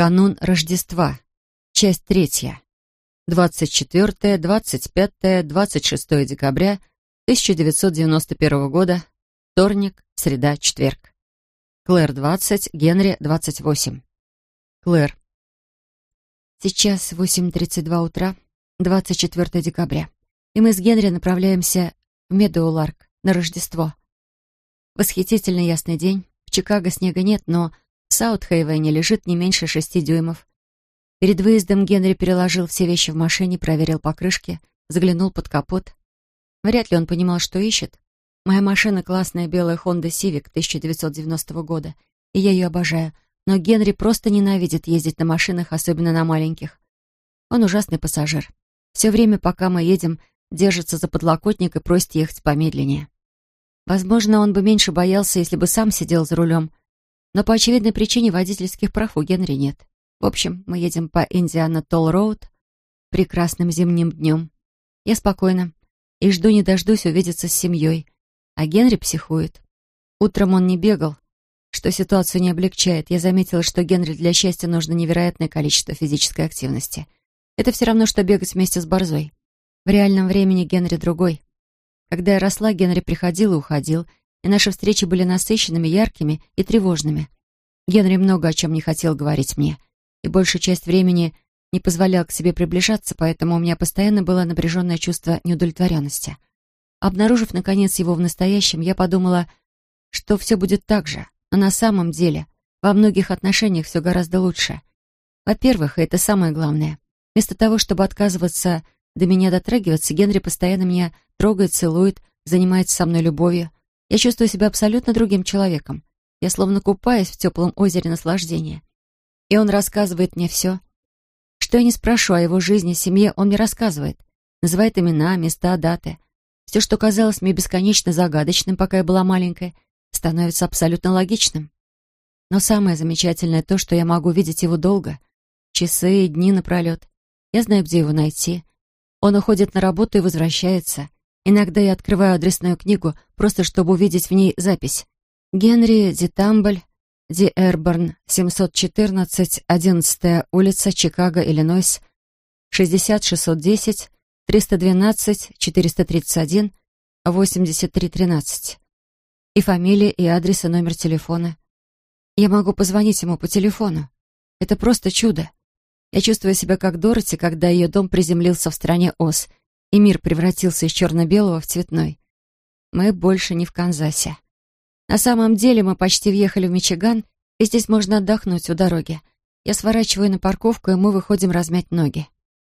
Канун Рождества. Часть третья. 24, 25, 26 декабря 1991 года. Вторник, среда, четверг. Клэр 20, Генри 28. Клэр. Сейчас 8.32 утра, 24 декабря, и мы с Генри направляемся в Медоуларк на Рождество. Восхитительно ясный день. В Чикаго снега нет, но в Саутхейвене лежит не меньше шести дюймов. Перед выездом Генри переложил все вещи в машине, проверил покрышки, заглянул под капот. Вряд ли он понимал, что ищет. Моя машина — классная белая Honda Civic 1990 года, и я ее обожаю. Но Генри просто ненавидит ездить на машинах, особенно на маленьких. Он ужасный пассажир. Все время, пока мы едем, держится за подлокотник и просит ехать помедленнее. Возможно, он бы меньше боялся, если бы сам сидел за рулем, но по очевидной причине водительских прав у Генри нет. В общем, мы едем по Индиана Толл Роуд прекрасным зимним днем. Я спокойна и жду не дождусь увидеться с семьей, а Генри психует. Утром он не бегал, что ситуацию не облегчает. Я заметила, что Генри для счастья нужно невероятное количество физической активности. Это все равно, что бегать вместе с борзой. В реальном времени Генри другой. Когда я росла, Генри приходил и уходил, и наши встречи были насыщенными, яркими и тревожными. Генри много о чем не хотел говорить мне, и большую часть времени не позволял к себе приближаться, поэтому у меня постоянно было напряженное чувство неудовлетворенности. Обнаружив, наконец, его в настоящем, я подумала, что все будет так же, но на самом деле во многих отношениях все гораздо лучше. Во-первых, и это самое главное, вместо того, чтобы отказываться до меня дотрагиваться, Генри постоянно меня трогает, целует, занимается со мной любовью, я чувствую себя абсолютно другим человеком. Я словно купаюсь в теплом озере наслаждения. И он рассказывает мне все. Что я не спрошу о его жизни, семье, он мне рассказывает. Называет имена, места, даты. Все, что казалось мне бесконечно загадочным, пока я была маленькой, становится абсолютно логичным. Но самое замечательное то, что я могу видеть его долго. Часы и дни напролет. Я знаю, где его найти. Он уходит на работу и возвращается. Иногда я открываю адресную книгу, просто чтобы увидеть в ней запись. Генри Дитамбль, Ди Эрборн, 714, 11 улица, Чикаго, Иллинойс, 60-610, 312, 431, 8313. И фамилия, и адрес, и номер телефона. Я могу позвонить ему по телефону. Это просто чудо. Я чувствую себя как Дороти, когда ее дом приземлился в стране Оз, и мир превратился из черно-белого в цветной. Мы больше не в Канзасе. На самом деле мы почти въехали в Мичиган, и здесь можно отдохнуть у дороги. Я сворачиваю на парковку, и мы выходим размять ноги.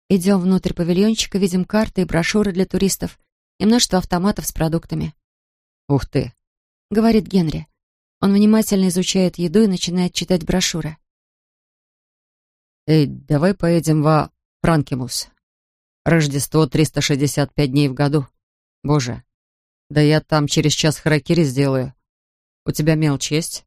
Идем внутрь павильончика, видим карты и брошюры для туристов и множество автоматов с продуктами. «Ух ты!» — говорит Генри. Он внимательно изучает еду и начинает читать брошюры. «Эй, давай поедем во Франкимус. Рождество 365 дней в году. Боже, да я там через час харакири сделаю. У тебя мелочь есть?»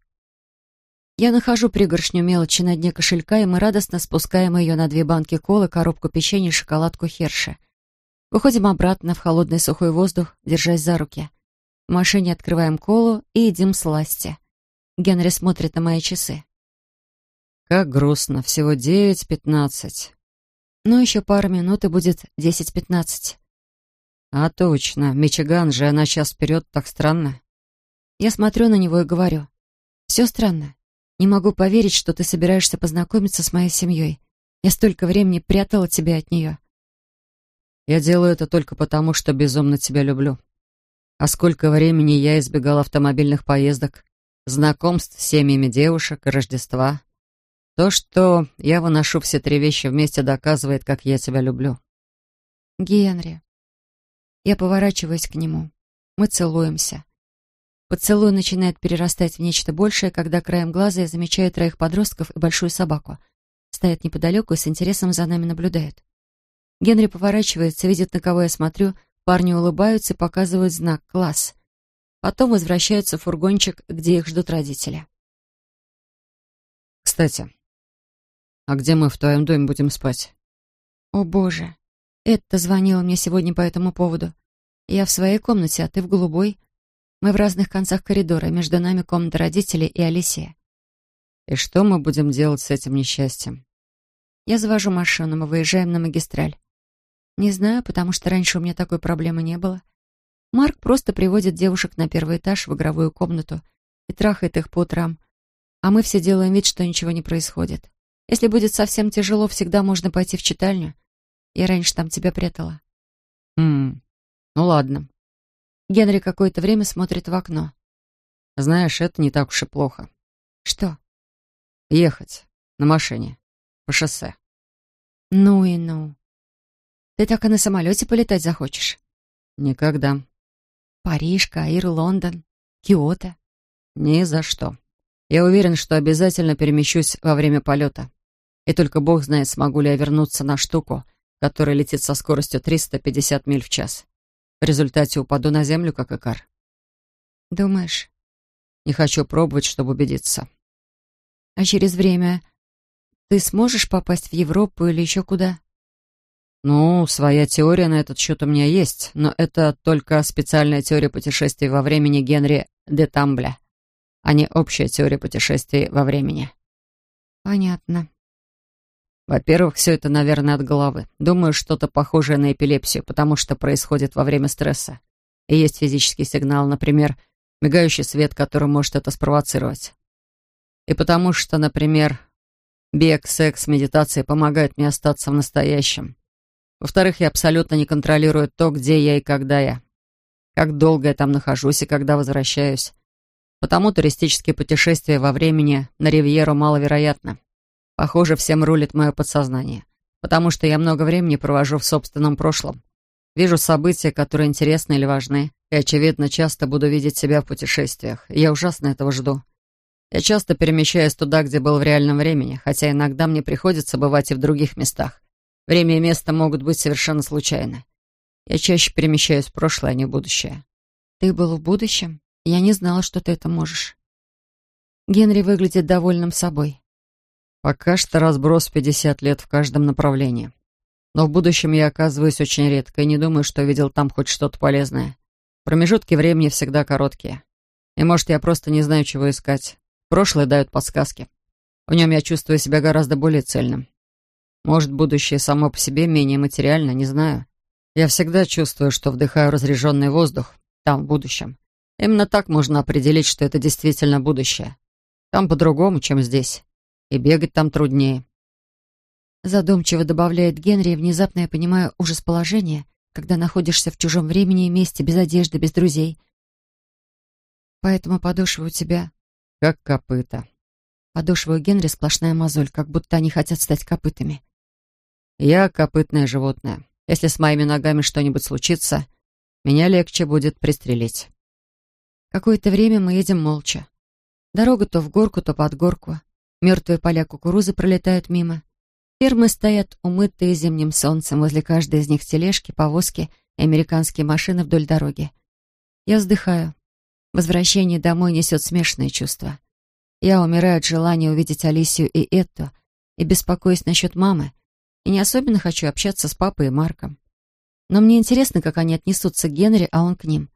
Я нахожу пригоршню мелочи на дне кошелька, и мы радостно спускаем ее на две банки колы, коробку печенья и шоколадку Херша. Выходим обратно в холодный сухой воздух, держась за руки. В машине открываем колу и едим сласти. Генри смотрит на мои часы. «Как грустно, всего девять пятнадцать». Ну, еще пару минут, и будет десять-пятнадцать. А точно, Мичиган же, она час вперед, так странно. Я смотрю на него и говорю. Все странно. Не могу поверить, что ты собираешься познакомиться с моей семьей. Я столько времени прятала тебя от нее. Я делаю это только потому, что безумно тебя люблю. А сколько времени я избегал автомобильных поездок, знакомств с семьями девушек и Рождества. То, что я выношу все три вещи вместе, доказывает, как я тебя люблю. Генри. Я поворачиваюсь к нему. Мы целуемся. Поцелуй начинает перерастать в нечто большее, когда краем глаза я замечаю троих подростков и большую собаку. Стоят неподалеку и с интересом за нами наблюдают. Генри поворачивается, видит, на кого я смотрю, парни улыбаются и показывают знак «Класс». Потом возвращаются в фургончик, где их ждут родители. «Кстати, а где мы в твоем доме будем спать? О, боже. Это звонила мне сегодня по этому поводу. Я в своей комнате, а ты в голубой. Мы в разных концах коридора, между нами комната родителей и Алисия. И что мы будем делать с этим несчастьем? Я завожу машину, мы выезжаем на магистраль. Не знаю, потому что раньше у меня такой проблемы не было. Марк просто приводит девушек на первый этаж в игровую комнату и трахает их по утрам, а мы все делаем вид, что ничего не происходит. Если будет совсем тяжело, всегда можно пойти в читальню. Я раньше там тебя прятала. Хм, ну ладно. Генри какое-то время смотрит в окно. Знаешь, это не так уж и плохо. Что? Ехать на машине по шоссе. Ну и ну. Ты так и на самолете полетать захочешь? Никогда. Париж, Каир, Лондон, Киото? Ни за что. Я уверен, что обязательно перемещусь во время полета. И только бог знает, смогу ли я вернуться на штуку, которая летит со скоростью 350 миль в час. В результате упаду на землю, как икар. Думаешь? Не хочу пробовать, чтобы убедиться. А через время ты сможешь попасть в Европу или еще куда? Ну, своя теория на этот счет у меня есть, но это только специальная теория путешествий во времени Генри де Тамбля, а не общая теория путешествий во времени. Понятно. Во-первых, все это, наверное, от головы. Думаю, что-то похожее на эпилепсию, потому что происходит во время стресса. И есть физический сигнал, например, мигающий свет, который может это спровоцировать. И потому что, например, Бег, секс, медитация помогают мне остаться в настоящем. Во-вторых, я абсолютно не контролирую то, где я и когда я. Как долго я там нахожусь и когда возвращаюсь. Потому туристические путешествия во времени на Ривьеру маловероятно. Похоже, всем рулит мое подсознание. Потому что я много времени провожу в собственном прошлом. Вижу события, которые интересны или важны. И, очевидно, часто буду видеть себя в путешествиях. Я ужасно этого жду. Я часто перемещаюсь туда, где был в реальном времени, хотя иногда мне приходится бывать и в других местах. Время и место могут быть совершенно случайны. Я чаще перемещаюсь в прошлое, а не в будущее. Ты был в будущем? Я не знала, что ты это можешь. Генри выглядит довольным собой. Пока что разброс 50 лет в каждом направлении. Но в будущем я оказываюсь очень редко и не думаю, что видел там хоть что-то полезное. Промежутки времени всегда короткие. И, может, я просто не знаю, чего искать. Прошлое дает подсказки. В нем я чувствую себя гораздо более цельным. Может, будущее само по себе менее материально, не знаю. Я всегда чувствую, что вдыхаю разряженный воздух там, в будущем. Именно так можно определить, что это действительно будущее. Там по-другому, чем здесь. И бегать там труднее. Задумчиво добавляет Генри, и внезапно я понимаю ужас положения, когда находишься в чужом времени и месте, без одежды, без друзей. Поэтому подошва у тебя как копыта. Подошва у Генри сплошная мозоль, как будто они хотят стать копытами. Я копытное животное. Если с моими ногами что-нибудь случится, меня легче будет пристрелить. Какое-то время мы едем молча. Дорога то в горку, то под горку. Мертвые поля кукурузы пролетают мимо. Фермы стоят умытые зимним солнцем, возле каждой из них тележки, повозки и американские машины вдоль дороги. Я вздыхаю. Возвращение домой несет смешанные чувства. Я умираю от желания увидеть Алисию и Эту, и беспокоюсь насчет мамы, и не особенно хочу общаться с папой и Марком. Но мне интересно, как они отнесутся к Генри, а он к ним.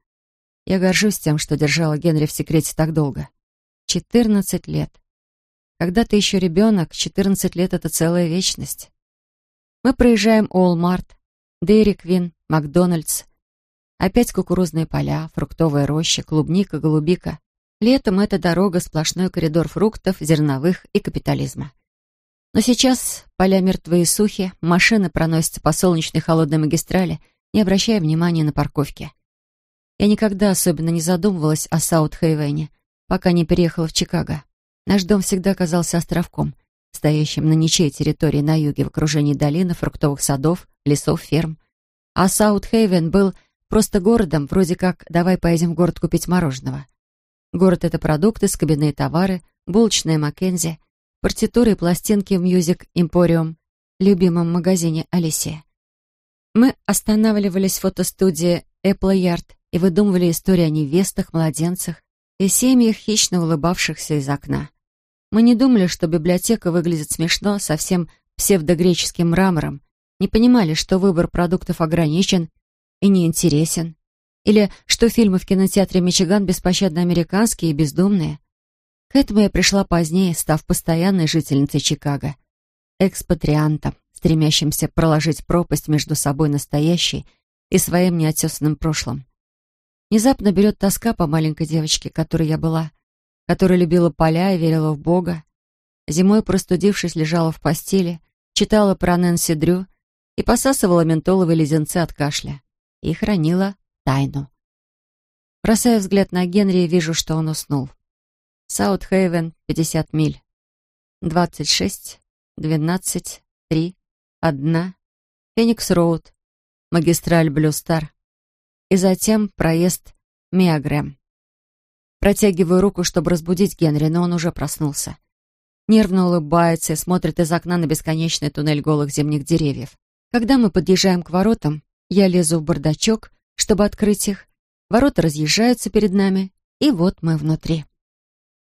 Я горжусь тем, что держала Генри в секрете так долго. Четырнадцать лет. Когда ты еще ребенок, четырнадцать лет — это целая вечность. Мы проезжаем Уолмарт, Дейри Квин, Макдональдс — Опять кукурузные поля, фруктовая роща, клубника, голубика. Летом эта дорога — сплошной коридор фруктов, зерновых и капитализма. Но сейчас поля мертвые и сухи, машины проносятся по солнечной холодной магистрали, не обращая внимания на парковки. Я никогда особенно не задумывалась о Саут-Хейвене, пока не переехала в Чикаго. Наш дом всегда казался островком, стоящим на ничьей территории на юге в окружении долины, фруктовых садов, лесов, ферм. А Саут-Хейвен был Просто городом, вроде как «давай поедем в город купить мороженого». Город — это продукты, скобяные товары, булочная Маккензи, партитуры и пластинки в Music Emporium, любимом магазине Алисия. Мы останавливались в фотостудии Apple Yard и выдумывали истории о невестах, младенцах и семьях, хищно улыбавшихся из окна. Мы не думали, что библиотека выглядит смешно, совсем псевдогреческим мрамором, не понимали, что выбор продуктов ограничен и неинтересен. Или что фильмы в кинотеатре «Мичиган» беспощадно американские и бездумные. К этому я пришла позднее, став постоянной жительницей Чикаго, экспатриантом, стремящимся проложить пропасть между собой настоящей и своим неотесанным прошлым. Внезапно берет тоска по маленькой девочке, которой я была, которая любила поля и верила в Бога. Зимой, простудившись, лежала в постели, читала про Нэнси Дрю и посасывала ментоловые леденцы от кашля. И хранила тайну. Бросая взгляд на Генри вижу, что он уснул. Саутхейвен, 50 миль. 26, 12, 3, 1. Феникс-Роуд. Магистраль Блюстар. И затем проезд Миагрэм. Протягиваю руку, чтобы разбудить Генри, но он уже проснулся. Нервно улыбается и смотрит из окна на бесконечный туннель голых зимних деревьев. Когда мы подъезжаем к воротам, я лезу в бардачок, чтобы открыть их. Ворота разъезжаются перед нами, и вот мы внутри.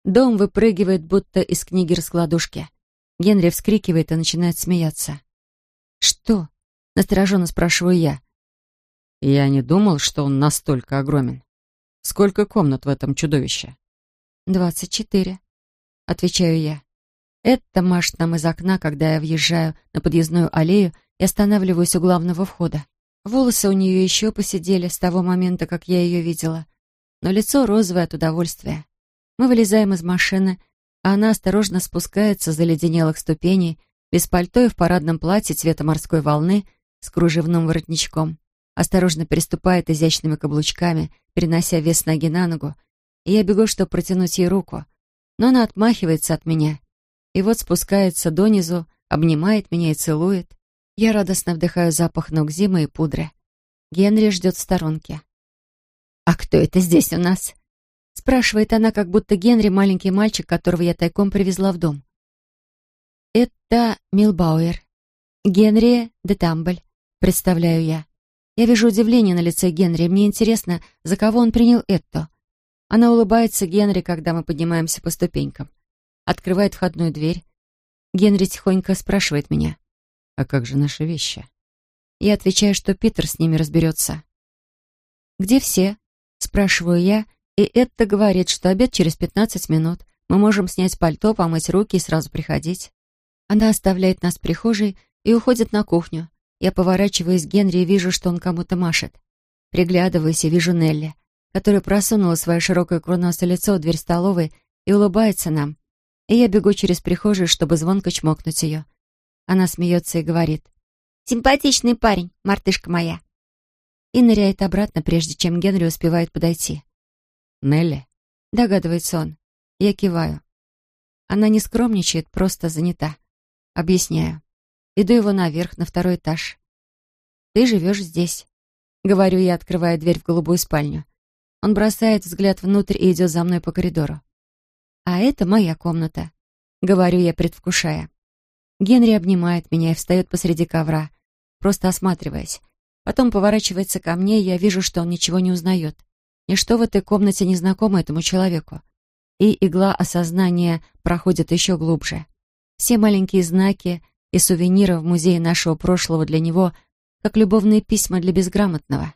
Дом выпрыгивает, будто из книги раскладушки. Генри вскрикивает и начинает смеяться. «Что?» — настороженно спрашиваю я. Я не думал, что он настолько огромен. Сколько комнат в этом чудовище? «Двадцать четыре», — отвечаю я. Это машет нам из окна, когда я въезжаю на подъездную аллею и останавливаюсь у главного входа. Волосы у нее еще посидели с того момента, как я ее видела, но лицо розовое от удовольствия. Мы вылезаем из машины, а она осторожно спускается с заледенелых ступеней, без пальто и в парадном платье цвета морской волны с кружевным воротничком. Осторожно переступает изящными каблучками, перенося вес ноги на ногу, и я бегу, чтобы протянуть ей руку. Но она отмахивается от меня. И вот спускается донизу, обнимает меня и целует. Я радостно вдыхаю запах ног зимы и пудры. Генри ждет в сторонке. «А кто это здесь у нас?» Спрашивает она, как будто Генри — маленький мальчик, которого я тайком привезла в дом. «Это Милбауэр. Генри де Тамбль», — представляю я. Я вижу удивление на лице Генри. Мне интересно, за кого он принял это. Она улыбается Генри, когда мы поднимаемся по ступенькам. Открывает входную дверь. Генри тихонько спрашивает меня. «А как же наши вещи?» Я отвечаю, что Питер с ними разберется. «Где все?» — спрашиваю я, и это говорит, что обед через 15 минут. Мы можем снять пальто, помыть руки и сразу приходить. Она оставляет нас в прихожей и уходит на кухню. Я поворачиваюсь к Генри и вижу, что он кому-то машет. Приглядываюсь и вижу Нелли, которая просунула свое широкое курносое лицо в дверь столовой и улыбается нам. И я бегу через прихожую, чтобы звонко чмокнуть ее. Она смеется и говорит. «Симпатичный парень, мартышка моя». И ныряет обратно, прежде чем Генри успевает подойти. «Нелли?» — догадывается он. Я киваю. Она не скромничает, просто занята. Объясняю. Иду его наверх, на второй этаж. «Ты живешь здесь», — говорю я, открывая дверь в голубую спальню. Он бросает взгляд внутрь и идет за мной по коридору. «А это моя комната», — говорю я, предвкушая. Генри обнимает меня и встает посреди ковра, просто осматриваясь. Потом поворачивается ко мне, и я вижу, что он ничего не узнает. Ничто в этой комнате не знакомо этому человеку. И игла осознания проходит еще глубже. Все маленькие знаки, и сувениров в музее нашего прошлого для него, как любовные письма для безграмотного.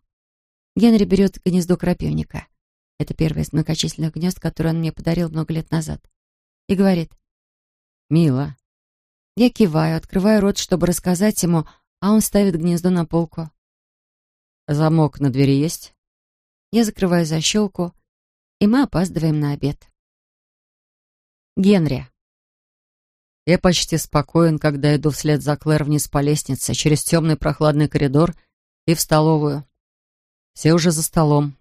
Генри берет гнездо крапивника. Это первое из многочисленных гнезд, которое он мне подарил много лет назад. И говорит. «Мило». Я киваю, открываю рот, чтобы рассказать ему, а он ставит гнездо на полку. «Замок на двери есть?» Я закрываю защелку, и мы опаздываем на обед. Генри. Я почти спокоен, когда иду вслед за Клэр вниз по лестнице, через темный прохладный коридор и в столовую. Все уже за столом.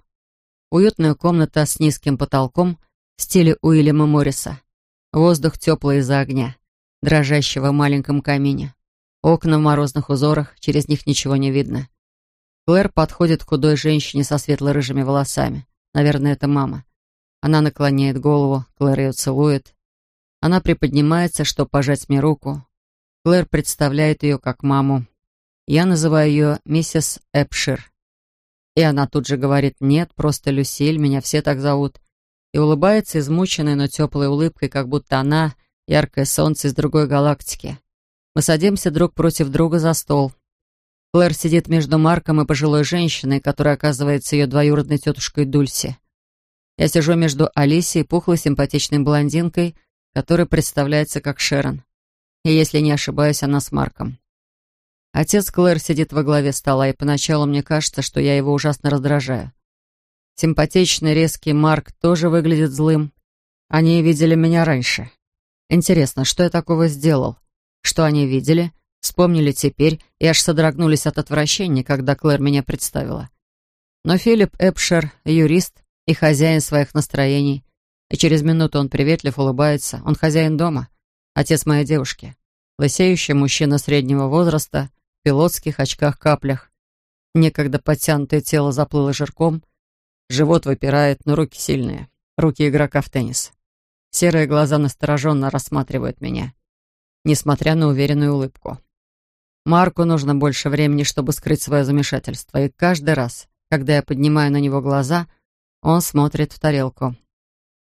Уютная комната с низким потолком в стиле Уильяма Морриса. Воздух теплый из-за огня, дрожащего в маленьком камине. Окна в морозных узорах, через них ничего не видно. Клэр подходит к худой женщине со светло-рыжими волосами. Наверное, это мама. Она наклоняет голову, Клэр ее целует. Она приподнимается, чтобы пожать мне руку. Клэр представляет ее как маму. Я называю ее миссис Эпшир. И она тут же говорит «Нет, просто Люсиль, меня все так зовут». И улыбается измученной, но теплой улыбкой, как будто она — яркое солнце из другой галактики. Мы садимся друг против друга за стол. Клэр сидит между Марком и пожилой женщиной, которая оказывается ее двоюродной тетушкой Дульси. Я сижу между Алисией пухлой симпатичной блондинкой, которая представляется как Шерон. И если не ошибаюсь, она с Марком. Отец Клэр сидит во главе стола, и поначалу мне кажется, что я его ужасно раздражаю. Симпатичный, резкий Марк тоже выглядит злым. Они видели меня раньше. Интересно, что я такого сделал? Что они видели, вспомнили теперь и аж содрогнулись от отвращения, когда Клэр меня представила. Но Филипп Эпшер — юрист и хозяин своих настроений. И через минуту он приветлив, улыбается. Он хозяин дома, отец моей девушки. Лысеющий мужчина среднего возраста, в пилотских очках-каплях. Некогда подтянутое тело заплыло жирком, живот выпирает, но руки сильные. Руки игрока в теннис. Серые глаза настороженно рассматривают меня, несмотря на уверенную улыбку. Марку нужно больше времени, чтобы скрыть свое замешательство, и каждый раз, когда я поднимаю на него глаза, он смотрит в тарелку.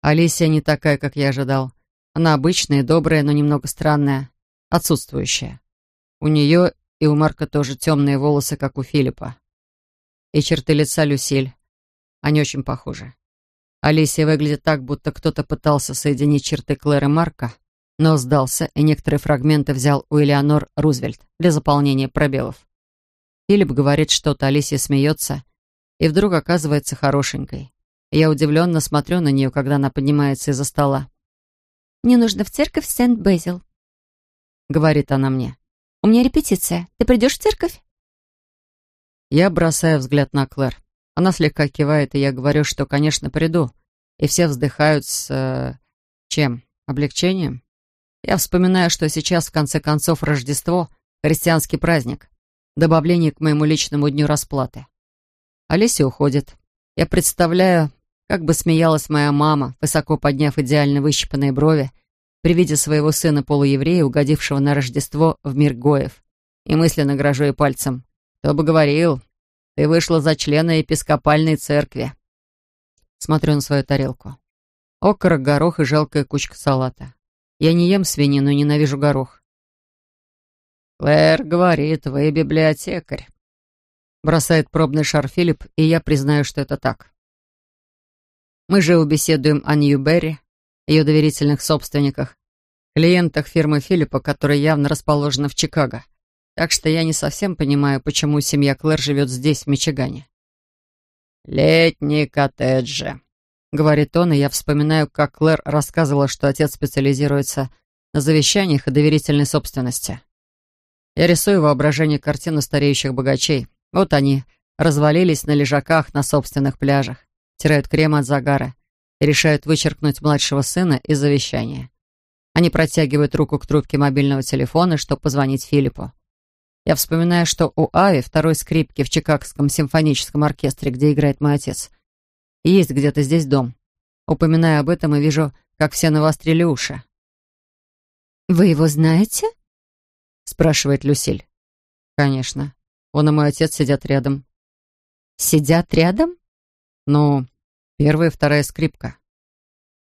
Алисия не такая, как я ожидал. Она обычная, добрая, но немного странная, отсутствующая. У нее и у Марка тоже темные волосы, как у Филиппа. И черты лица Люсиль. Они очень похожи. Алисия выглядит так, будто кто-то пытался соединить черты Клэр и Марка, но сдался, и некоторые фрагменты взял у Элеонор Рузвельт для заполнения пробелов. Филипп говорит что-то, Алисия смеется, и вдруг оказывается хорошенькой. Я удивленно смотрю на нее, когда она поднимается из-за стола. «Мне нужно в церковь Сент-Безил», — говорит она мне. «У меня репетиция. Ты придешь в церковь?» Я бросаю взгляд на Клэр. Она слегка кивает, и я говорю, что, конечно, приду. И все вздыхают с... Э, чем? Облегчением? Я вспоминаю, что сейчас, в конце концов, Рождество — христианский праздник. Добавление к моему личному дню расплаты. Олеся уходит. Я представляю, как бы смеялась моя мама, высоко подняв идеально выщипанные брови, при виде своего сына полуеврея, угодившего на Рождество в мир Гоев. И мысленно грожу ей пальцем. Кто бы говорил, ты вышла за члена епископальной церкви. Смотрю на свою тарелку. Окорок, горох и жалкая кучка салата. Я не ем свинину и ненавижу горох. «Клэр говорит, вы библиотекарь», — бросает пробный шар Филипп, и я признаю, что это так. Мы же убеседуем о Ньюберри, ее доверительных собственниках, клиентах фирмы Филиппа, которая явно расположена в Чикаго. Так что я не совсем понимаю, почему семья Клэр живет здесь, в Мичигане. «Летние коттеджи», — говорит он, и я вспоминаю, как Клэр рассказывала, что отец специализируется на завещаниях и доверительной собственности. Я рисую воображение картину стареющих богачей. Вот они, развалились на лежаках на собственных пляжах, тирают крем от загара и решают вычеркнуть младшего сына из завещания. Они протягивают руку к трубке мобильного телефона, чтобы позвонить Филиппу. Я вспоминаю, что у Ави второй скрипки в Чикагском симфоническом оркестре, где играет мой отец. Есть где-то здесь дом. Упоминаю об этом и вижу, как все навострили уши. «Вы его знаете?» — спрашивает Люсиль. «Конечно. Он и мой отец сидят рядом». «Сидят рядом?» «Ну, первая и вторая скрипка».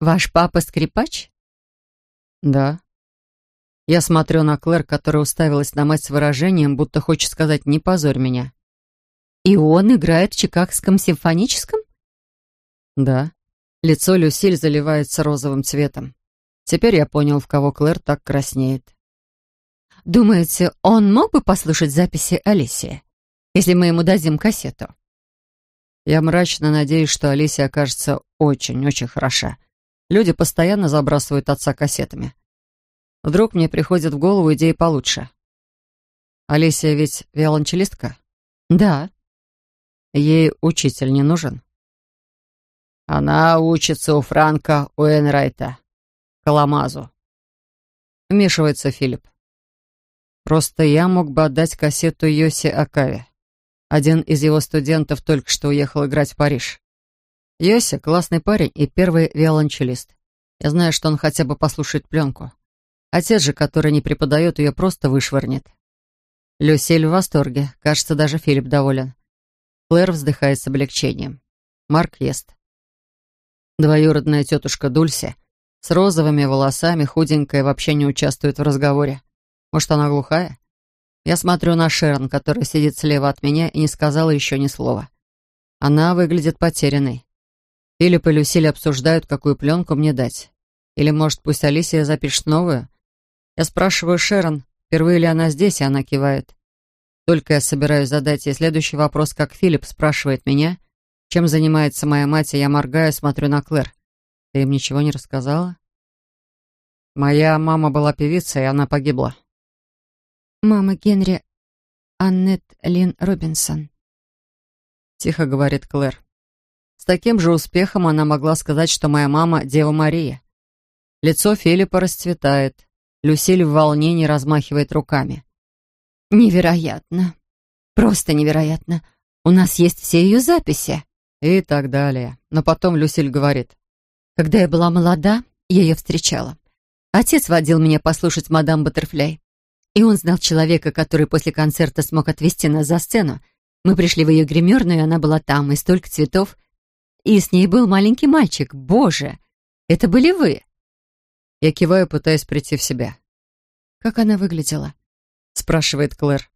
«Ваш папа скрипач?» «Да». Я смотрю на Клэр, которая уставилась на мать с выражением, будто хочет сказать «не позорь меня». «И он играет в Чикагском симфоническом?» «Да». Лицо Люсиль заливается розовым цветом. Теперь я понял, в кого Клэр так краснеет. «Думаете, он мог бы послушать записи Алисии, если мы ему дадим кассету?» Я мрачно надеюсь, что Алисия окажется очень-очень хороша. Люди постоянно забрасывают отца кассетами. Вдруг мне приходит в голову идея получше. Алисия ведь виолончелистка? Да. Ей учитель не нужен? Она учится у Франка Уэнрайта, Каламазу. Вмешивается Филипп. Просто я мог бы отдать кассету Йоси Акаве. Один из его студентов только что уехал играть в Париж. Йоси — классный парень и первый виолончелист. Я знаю, что он хотя бы послушает пленку. Отец же, который не преподает, ее просто вышвырнет. Люсиль в восторге. Кажется, даже Филипп доволен. Клэр вздыхает с облегчением. Марк ест. Двоюродная тетушка Дульси с розовыми волосами, худенькая, вообще не участвует в разговоре. Может, она глухая? Я смотрю на Шерон, которая сидит слева от меня и не сказала еще ни слова. Она выглядит потерянной. Филипп и Люсиль обсуждают, какую пленку мне дать. Или, может, пусть Алисия запишет новую? Я спрашиваю Шерон, впервые ли она здесь, и она кивает. Только я собираюсь задать ей следующий вопрос, как Филипп спрашивает меня, чем занимается моя мать, и я моргаю, смотрю на Клэр. Ты им ничего не рассказала? Моя мама была певицей, и она погибла. Мама Генри Аннет Лин Робинсон. Тихо говорит Клэр. С таким же успехом она могла сказать, что моя мама — Дева Мария. Лицо Филиппа расцветает. Люсиль в волнении размахивает руками. «Невероятно. Просто невероятно. У нас есть все ее записи». И так далее. Но потом Люсиль говорит. «Когда я была молода, я ее встречала. Отец водил меня послушать мадам Баттерфляй. И он знал человека, который после концерта смог отвезти нас за сцену. Мы пришли в ее гримерную, и она была там, и столько цветов. И с ней был маленький мальчик. Боже, это были вы!» Я киваю, пытаясь прийти в себя. «Как она выглядела?» — спрашивает Клэр.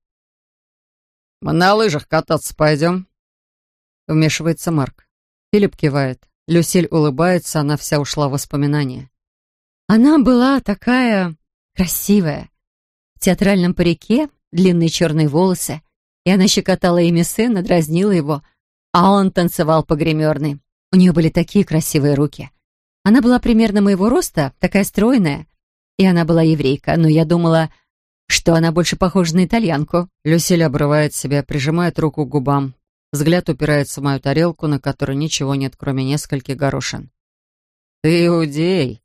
«Мы на лыжах кататься пойдем?» Вмешивается Марк. Филипп кивает. Люсиль улыбается, она вся ушла в воспоминания. Она была такая красивая. Театральном парике, длинные черные волосы, и она щекотала ими сына, дразнила его, а он танцевал по гримерной. У нее были такие красивые руки. Она была примерно моего роста, такая стройная, и она была еврейка, но я думала, что она больше похожа на итальянку. Люсиль обрывает себя, прижимает руку к губам. Взгляд упирается в мою тарелку, на которой ничего нет, кроме нескольких горошин. «Ты иудей?»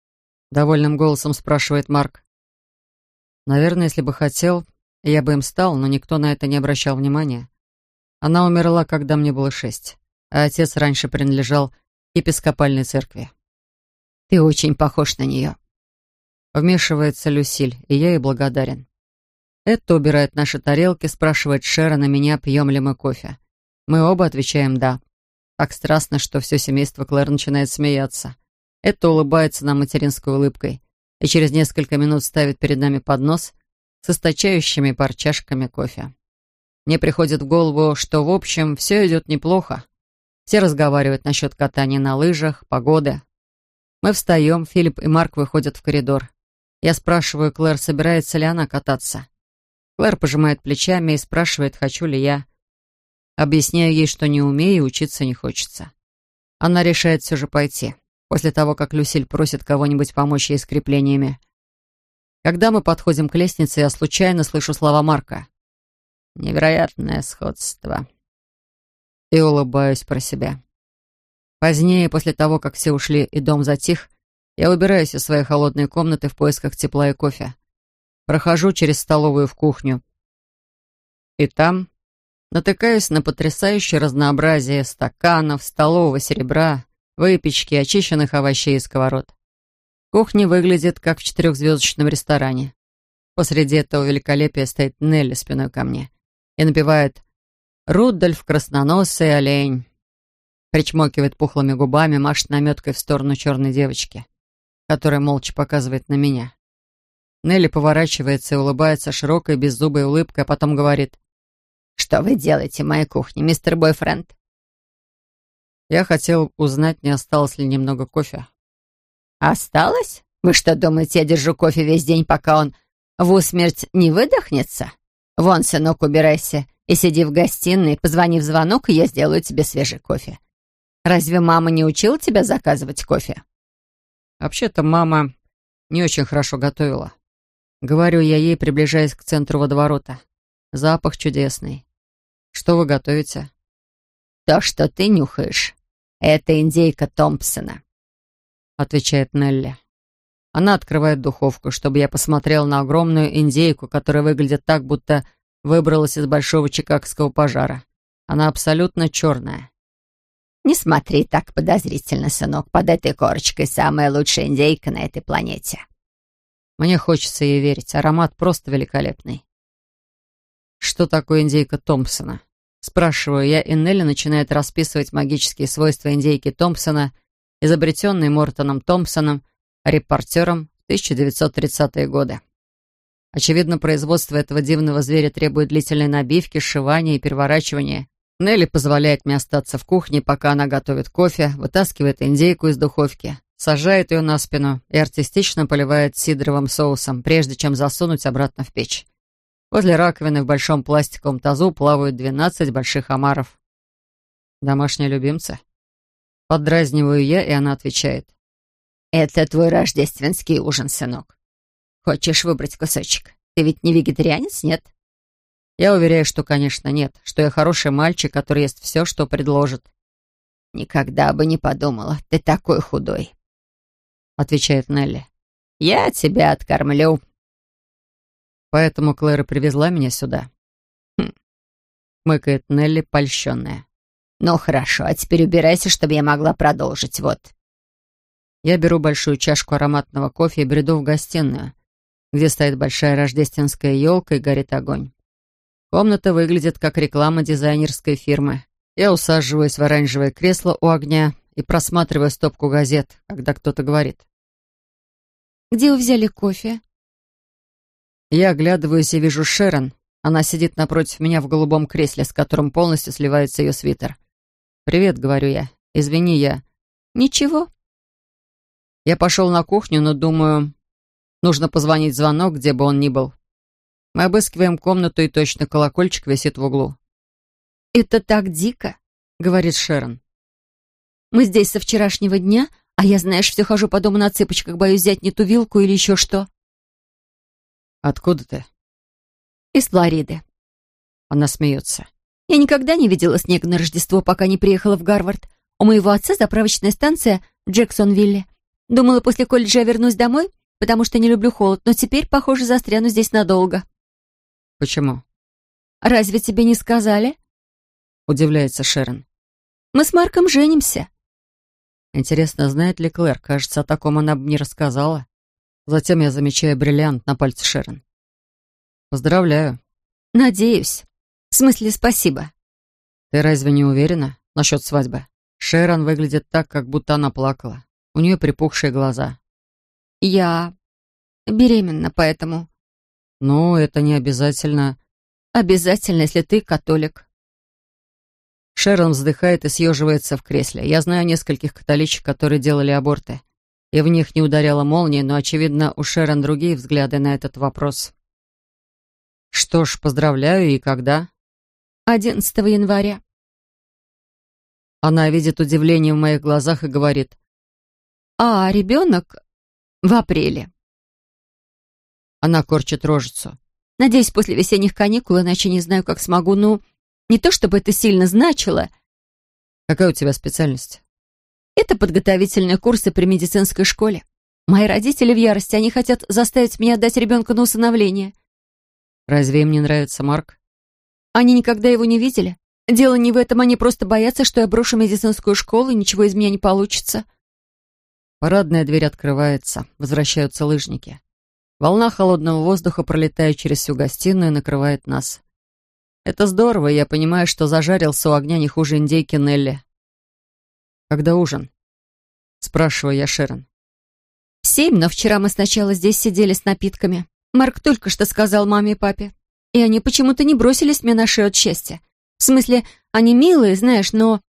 — довольным голосом спрашивает Марк. «Наверное, если бы хотел, я бы им стал, но никто на это не обращал внимания. Она умерла, когда мне было шесть, а отец раньше принадлежал епископальной церкви». «Ты очень похож на нее», Вмешивается Люсиль, и я ей благодарен. Это убирает наши тарелки, спрашивает Шерона меня, пьем ли мы кофе. Мы оба отвечаем «да». Так страстно, что все семейство Клэр начинает смеяться. Это улыбается нам материнской улыбкой и через несколько минут ставит перед нами поднос с источающими парчашками кофе. Мне приходит в голову, что, в общем, все идет неплохо. Все разговаривают насчет катания на лыжах, погоды. Мы встаем, Филипп и Марк выходят в коридор. Я спрашиваю Клэр, собирается ли она кататься. Клэр пожимает плечами и спрашивает, хочу ли я. Объясняю ей, что не умею и учиться не хочется. Она решает все же пойти, после того, как Люсиль просит кого-нибудь помочь ей с креплениями. Когда мы подходим к лестнице, я случайно слышу слова Марка. «Невероятное сходство». И улыбаюсь про себя. Позднее, после того, как все ушли и дом затих, я убираюсь из своей холодной комнаты в поисках тепла и кофе. Прохожу через столовую в кухню. И там натыкаюсь на потрясающее разнообразие стаканов, столового серебра, выпечки, очищенных овощей и сковород. Кухня выглядит, как в четырехзвездочном ресторане. Посреди этого великолепия стоит Нелли спиной ко мне и напевает «Рудольф, красноносый олень». Причмокивает пухлыми губами, машет наметкой в сторону черной девочки которая молча показывает на меня. Нелли поворачивается и улыбается широкой беззубой улыбкой, а потом говорит, «Что вы делаете в моей кухне, мистер Бойфренд?» Я хотел узнать, не осталось ли немного кофе. «Осталось? Вы что, думаете, я держу кофе весь день, пока он в усмерть не выдохнется? Вон, сынок, убирайся и сиди в гостиной, позвони в звонок, и я сделаю тебе свежий кофе. Разве мама не учила тебя заказывать кофе?» Вообще-то мама не очень хорошо готовила. Говорю я ей, приближаясь к центру водоворота. Запах чудесный. Что вы готовите? То, что ты нюхаешь, это индейка Томпсона, отвечает Нелли. Она открывает духовку, чтобы я посмотрел на огромную индейку, которая выглядит так, будто выбралась из большого чикагского пожара. Она абсолютно черная. Не смотри так подозрительно, сынок. Под этой корочкой самая лучшая индейка на этой планете. Мне хочется ей верить. Аромат просто великолепный. Что такое индейка Томпсона? Спрашиваю я, и Нелли начинает расписывать магические свойства индейки Томпсона, изобретенной Мортоном Томпсоном, репортером в 1930-е годы. Очевидно, производство этого дивного зверя требует длительной набивки, сшивания и переворачивания Нелли позволяет мне остаться в кухне, пока она готовит кофе, вытаскивает индейку из духовки, сажает ее на спину и артистично поливает сидровым соусом, прежде чем засунуть обратно в печь. Возле раковины в большом пластиковом тазу плавают двенадцать больших омаров. Домашние любимцы. Поддразниваю я, и она отвечает. «Это твой рождественский ужин, сынок. Хочешь выбрать кусочек? Ты ведь не вегетарианец, нет?» Я уверяю, что, конечно, нет, что я хороший мальчик, который ест все, что предложит. «Никогда бы не подумала, ты такой худой», — отвечает Нелли. «Я тебя откормлю». Поэтому Клэра привезла меня сюда. Хм. Мыкает Нелли, польщенная. «Ну хорошо, а теперь убирайся, чтобы я могла продолжить, вот». Я беру большую чашку ароматного кофе и бреду в гостиную, где стоит большая рождественская елка и горит огонь. Комната выглядит как реклама дизайнерской фирмы. Я усаживаюсь в оранжевое кресло у огня и просматриваю стопку газет, когда кто-то говорит. «Где вы взяли кофе?» Я оглядываюсь и вижу Шерон. Она сидит напротив меня в голубом кресле, с которым полностью сливается ее свитер. «Привет», — говорю я. «Извини, я...» «Ничего». Я пошел на кухню, но думаю, нужно позвонить звонок, где бы он ни был. Мы обыскиваем комнату, и точно колокольчик висит в углу. «Это так дико», — говорит Шерон. «Мы здесь со вчерашнего дня, а я, знаешь, все хожу по дому на цыпочках, боюсь взять не ту вилку или еще что». «Откуда ты?» «Из Флориды». Она смеется. «Я никогда не видела снег на Рождество, пока не приехала в Гарвард. У моего отца заправочная станция в Джексонвилле. Думала, после колледжа я вернусь домой, потому что не люблю холод, но теперь, похоже, застряну здесь надолго». «Почему?» «Разве тебе не сказали?» Удивляется Шерон. «Мы с Марком женимся». Интересно, знает ли Клэр? Кажется, о таком она бы не рассказала. Затем я замечаю бриллиант на пальце Шерон. «Поздравляю». «Надеюсь. В смысле, спасибо». «Ты разве не уверена насчет свадьбы?» Шерон выглядит так, как будто она плакала. У нее припухшие глаза. «Я беременна, поэтому...» «Ну, это не обязательно...» «Обязательно, если ты католик». Шерон вздыхает и съеживается в кресле. Я знаю нескольких католичек, которые делали аборты. И в них не ударяла молния, но, очевидно, у Шерон другие взгляды на этот вопрос. Что ж, поздравляю, и когда? 11 января. Она видит удивление в моих глазах и говорит. А ребенок в апреле. Она корчит рожицу. Надеюсь, после весенних каникул, иначе не знаю, как смогу. Ну, не то чтобы это сильно значило. Какая у тебя специальность? Это подготовительные курсы при медицинской школе. Мои родители в ярости, они хотят заставить меня отдать ребенка на усыновление. Разве им не нравится Марк? Они никогда его не видели. Дело не в этом, они просто боятся, что я брошу медицинскую школу, и ничего из меня не получится. Парадная дверь открывается, возвращаются лыжники. Волна холодного воздуха пролетает через всю гостиную и накрывает нас. Это здорово, я понимаю, что зажарился у огня не хуже индейки Нелли. «Когда ужин?» Спрашиваю я Шерон. «В семь, но вчера мы сначала здесь сидели с напитками. Марк только что сказал маме и папе. И они почему-то не бросились мне на шею от счастья. В смысле, они милые, знаешь, но...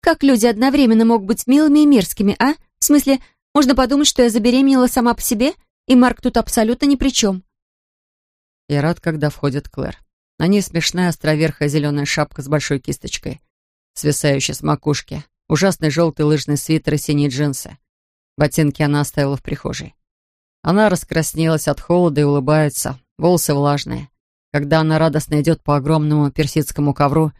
Как люди одновременно могут быть милыми и мерзкими, а? В смысле, можно подумать, что я забеременела сама по себе, и Марк тут абсолютно ни при чем. Я рад, когда входит Клэр. На ней смешная островерхая зеленая шапка с большой кисточкой, свисающая с макушки, ужасный желтый лыжный свитер и синие джинсы. Ботинки она оставила в прихожей. Она раскраснелась от холода и улыбается, волосы влажные. Когда она радостно идет по огромному персидскому ковру,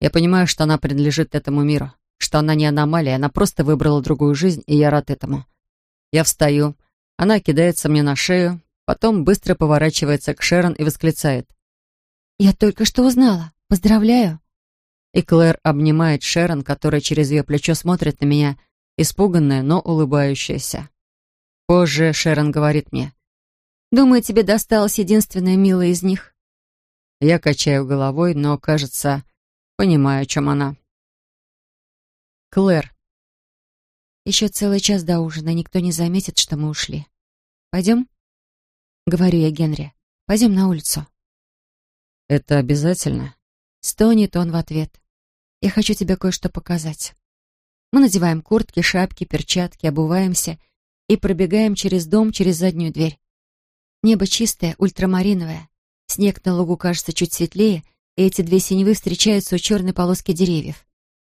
я понимаю, что она принадлежит этому миру, что она не аномалия, она просто выбрала другую жизнь, и я рад этому. Я встаю, она кидается мне на шею, потом быстро поворачивается к Шерон и восклицает. «Я только что узнала. Поздравляю!» И Клэр обнимает Шерон, которая через ее плечо смотрит на меня, испуганная, но улыбающаяся. Позже Шерон говорит мне. «Думаю, тебе досталась единственная милая из них». Я качаю головой, но, кажется, понимаю, о чем она. Клэр. Еще целый час до ужина, никто не заметит, что мы ушли. Пойдем? Говорю я Генри. Пойдем на улицу. Это обязательно? Стонет он в ответ. Я хочу тебе кое-что показать. Мы надеваем куртки, шапки, перчатки, обуваемся и пробегаем через дом, через заднюю дверь. Небо чистое, ультрамариновое. Снег на лугу кажется чуть светлее, и эти две синевы встречаются у черной полоски деревьев.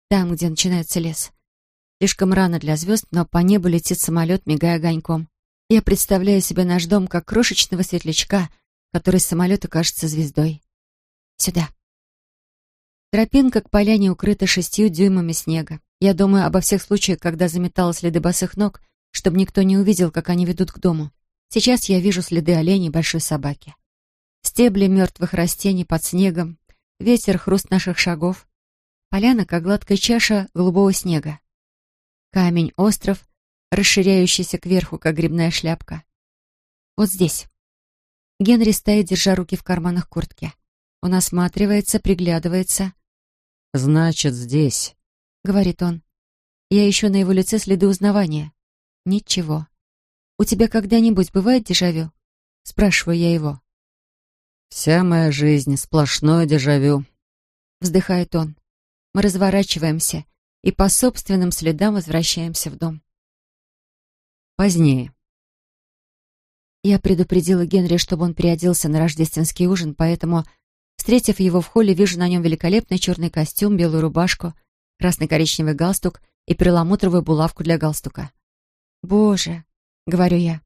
Там, где начинается лес. Слишком рано для звезд, но по небу летит самолет, мигая огоньком. Я представляю себе наш дом как крошечного светлячка, который с самолета кажется звездой. Сюда. Тропинка к поляне укрыта шестью дюймами снега. Я думаю обо всех случаях, когда заметала следы босых ног, чтобы никто не увидел, как они ведут к дому. Сейчас я вижу следы оленей и большой собаки. Стебли мертвых растений под снегом, ветер, хруст наших шагов. Поляна, как гладкая чаша голубого снега. Камень-остров, расширяющийся кверху, как грибная шляпка. Вот здесь. Генри стоит, держа руки в карманах куртки. Он осматривается, приглядывается. «Значит, здесь», — говорит он. Я ищу на его лице следы узнавания. Ничего. «У тебя когда-нибудь бывает дежавю?» Спрашиваю я его. «Вся моя жизнь — сплошное дежавю», — вздыхает он. Мы разворачиваемся и по собственным следам возвращаемся в дом. Позднее. Я предупредила Генри, чтобы он переоделся на рождественский ужин, поэтому, встретив его в холле, вижу на нем великолепный черный костюм, белую рубашку, красно-коричневый галстук и перламутровую булавку для галстука. «Боже!» — говорю я.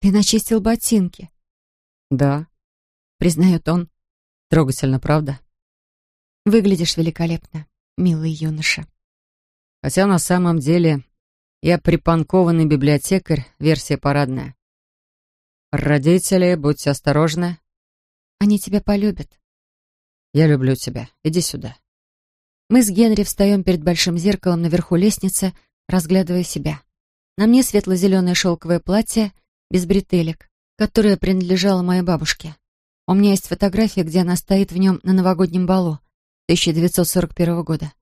«Ты начистил ботинки». «Да», — признает он. «Трогательно, правда?» «Выглядишь великолепно, милый юноша». Хотя на самом деле я припанкованный библиотекарь, версия парадная. Родители, будьте осторожны. Они тебя полюбят. Я люблю тебя. Иди сюда. Мы с Генри встаем перед большим зеркалом наверху лестницы, разглядывая себя. На мне светло-зеленое шелковое платье без бретелек, которое принадлежало моей бабушке. У меня есть фотография, где она стоит в нем на новогоднем балу 1941 года.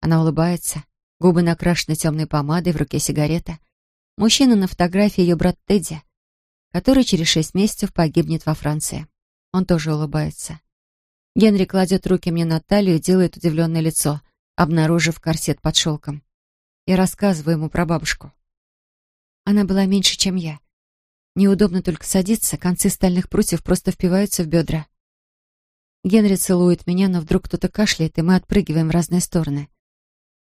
Она улыбается, Губы накрашены темной помадой, в руке сигарета. Мужчина на фотографии ее брат Тедди, который через шесть месяцев погибнет во Франции. Он тоже улыбается. Генри кладет руки мне на талию и делает удивленное лицо, обнаружив корсет под шелком. Я рассказываю ему про бабушку. Она была меньше, чем я. Неудобно только садиться, концы стальных прутьев просто впиваются в бедра. Генри целует меня, но вдруг кто-то кашляет, и мы отпрыгиваем в разные стороны.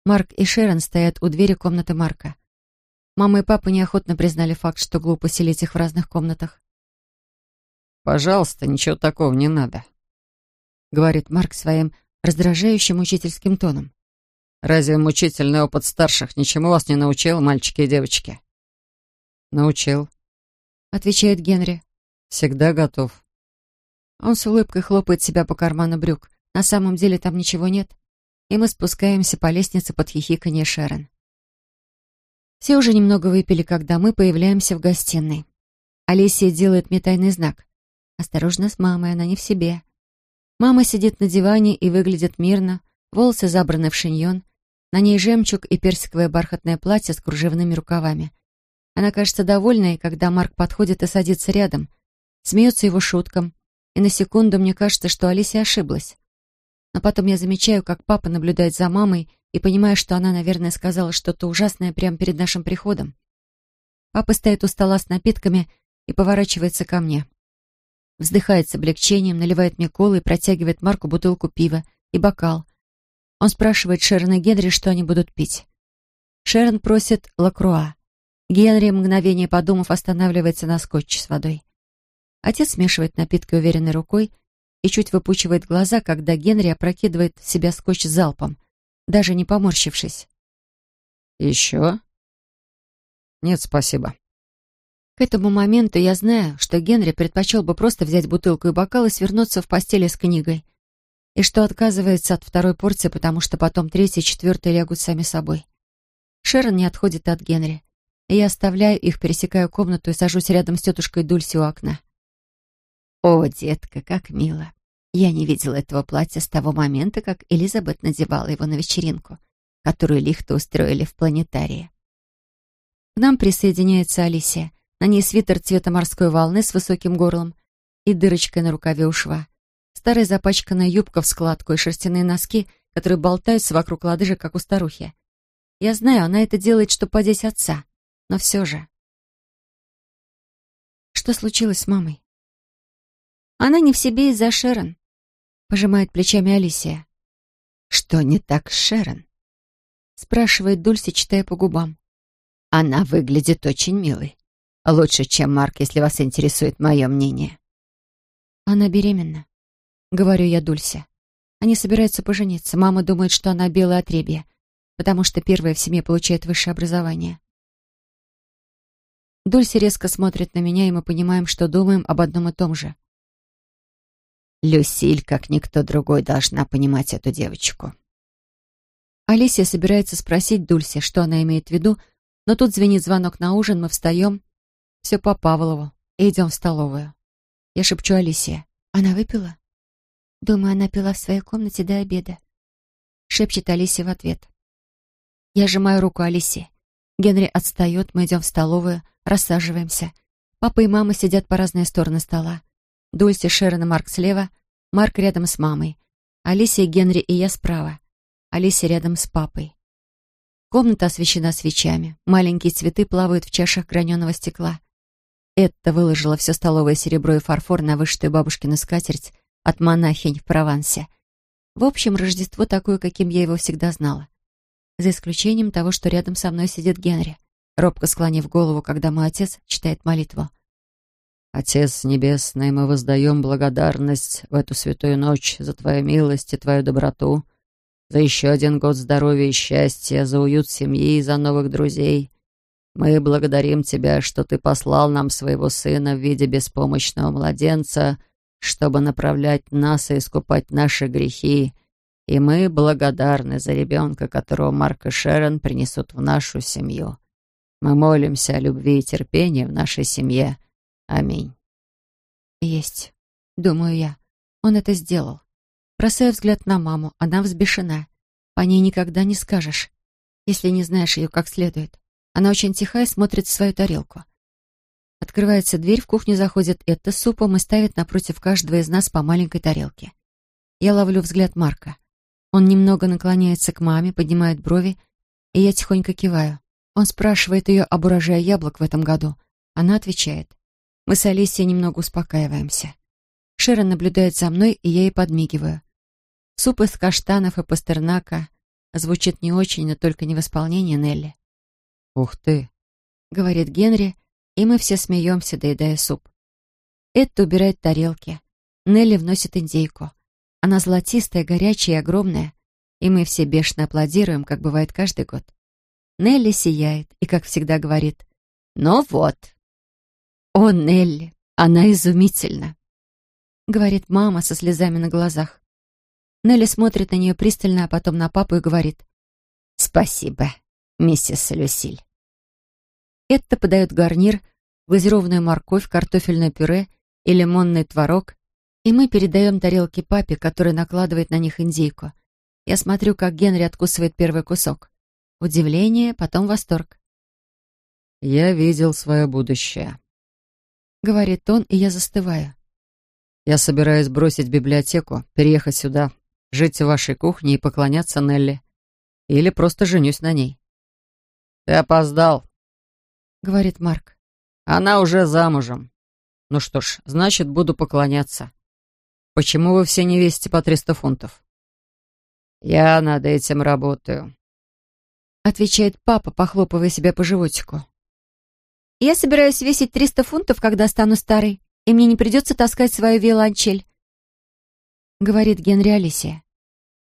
Марк и Шерон стоят у двери комнаты Марка. Мама и папа неохотно признали факт, что глупо селить их в разных комнатах. «Пожалуйста, ничего такого не надо», — говорит Марк своим раздражающим учительским тоном. «Разве мучительный опыт старших ничему вас не научил, мальчики и девочки?» «Научил», — отвечает Генри. «Всегда готов». Он с улыбкой хлопает себя по карману брюк. На самом деле там ничего нет и мы спускаемся по лестнице под хихиканье Шерон. Все уже немного выпили, когда мы появляемся в гостиной. Алисия делает мне тайный знак. Осторожно с мамой, она не в себе. Мама сидит на диване и выглядит мирно, волосы забраны в шиньон, на ней жемчуг и персиковое бархатное платье с кружевными рукавами. Она кажется довольной, когда Марк подходит и садится рядом, смеется его шуткам, и на секунду мне кажется, что Алисия ошиблась. Но потом я замечаю, как папа наблюдает за мамой и понимаю, что она, наверное, сказала что-то ужасное прямо перед нашим приходом. Папа стоит у стола с напитками и поворачивается ко мне. Вздыхает с облегчением, наливает мне колы и протягивает Марку бутылку пива и бокал. Он спрашивает Шерон и Генри, что они будут пить. Шерон просит лакруа. Генри, мгновение подумав, останавливается на скотче с водой. Отец смешивает напитки уверенной рукой и чуть выпучивает глаза, когда Генри опрокидывает в себя скотч залпом, даже не поморщившись. «Еще?» «Нет, спасибо». К этому моменту я знаю, что Генри предпочел бы просто взять бутылку и бокал и свернуться в постели с книгой, и что отказывается от второй порции, потому что потом третья и четвертая лягут сами собой. Шерон не отходит от Генри, и я оставляю их, пересекаю комнату и сажусь рядом с тетушкой Дульси у окна. «О, детка, как мило! Я не видела этого платья с того момента, как Элизабет надевала его на вечеринку, которую Лихта устроили в планетарии». К нам присоединяется Алисия. На ней свитер цвета морской волны с высоким горлом и дырочкой на рукаве у шва. Старая запачканная юбка в складку и шерстяные носки которые болтаются вокруг лодыжек, как у старухи. Я знаю, она это делает, чтобы подеть отца, но все же. Что случилось с мамой? Она не в себе из-за Шерон, пожимает плечами Алисия. Что не так с Шерон? спрашивает Дульси, читая по губам. Она выглядит очень милой. Лучше, чем Марк, если вас интересует мое мнение. Она беременна, говорю я Дульсе. Они собираются пожениться. Мама думает, что она белое отребье, потому что первая в семье получает высшее образование. Дульси резко смотрит на меня, и мы понимаем, что думаем об одном и том же. Люсиль, как никто другой, должна понимать эту девочку. Алисия собирается спросить Дульси, что она имеет в виду, но тут звенит звонок на ужин, мы встаем, все по Павлову, идем в столовую. Я шепчу Алисия. Она выпила? Думаю, она пила в своей комнате до обеда. Шепчет Алисия в ответ. Я сжимаю руку Алисии. Генри отстает, мы идем в столовую, рассаживаемся. Папа и мама сидят по разные стороны стола. Дульси, Шерон и Марк слева, Марк рядом с мамой. Алисия, Генри и я справа. Алисия рядом с папой. Комната освещена свечами. Маленькие цветы плавают в чашах граненого стекла. Это выложила все столовое серебро и фарфор на вышитую бабушкину скатерть от монахинь в Провансе. В общем, Рождество такое, каким я его всегда знала. За исключением того, что рядом со мной сидит Генри, робко склонив голову, когда мой отец читает молитву. «Отец Небесный, мы воздаем благодарность в эту святую ночь за Твою милость и Твою доброту, за еще один год здоровья и счастья, за уют семьи и за новых друзей. Мы благодарим Тебя, что Ты послал нам своего Сына в виде беспомощного младенца, чтобы направлять нас и искупать наши грехи, и мы благодарны за ребенка, которого Марк и Шерон принесут в нашу семью. Мы молимся о любви и терпении в нашей семье. Аминь. Есть, думаю я. Он это сделал. Бросаю взгляд на маму, она взбешена. По ней никогда не скажешь, если не знаешь ее как следует. Она очень тихая, смотрит в свою тарелку. Открывается дверь, в кухню заходит это с супом и ставит напротив каждого из нас по маленькой тарелке. Я ловлю взгляд Марка. Он немного наклоняется к маме, поднимает брови, и я тихонько киваю. Он спрашивает ее об урожае яблок в этом году. Она отвечает. Мы с Алисией немного успокаиваемся. Шерон наблюдает за мной, и я ей подмигиваю. Суп из каштанов и пастернака звучит не очень, но только не в исполнении Нелли. «Ух ты!» — говорит Генри, и мы все смеемся, доедая суп. Это убирает тарелки. Нелли вносит индейку. Она золотистая, горячая и огромная, и мы все бешено аплодируем, как бывает каждый год. Нелли сияет и, как всегда, говорит «Ну вот». «О, Нелли, она изумительна», — говорит мама со слезами на глазах. Нелли смотрит на нее пристально, а потом на папу и говорит «Спасибо, миссис Люсиль». Это подает гарнир, глазированную морковь, картофельное пюре и лимонный творог, и мы передаем тарелки папе, который накладывает на них индейку. Я смотрю, как Генри откусывает первый кусок. Удивление, потом восторг. «Я видел свое будущее», — говорит он, и я застываю. «Я собираюсь бросить библиотеку, переехать сюда, жить в вашей кухне и поклоняться Нелли. Или просто женюсь на ней». «Ты опоздал», — говорит Марк. «Она уже замужем. Ну что ж, значит, буду поклоняться. Почему вы все не весите по триста фунтов?» «Я над этим работаю», — отвечает папа, похлопывая себя по животику. «Я собираюсь весить триста фунтов, когда стану старой, и мне не придется таскать свою виолончель», — говорит Генри Алисия.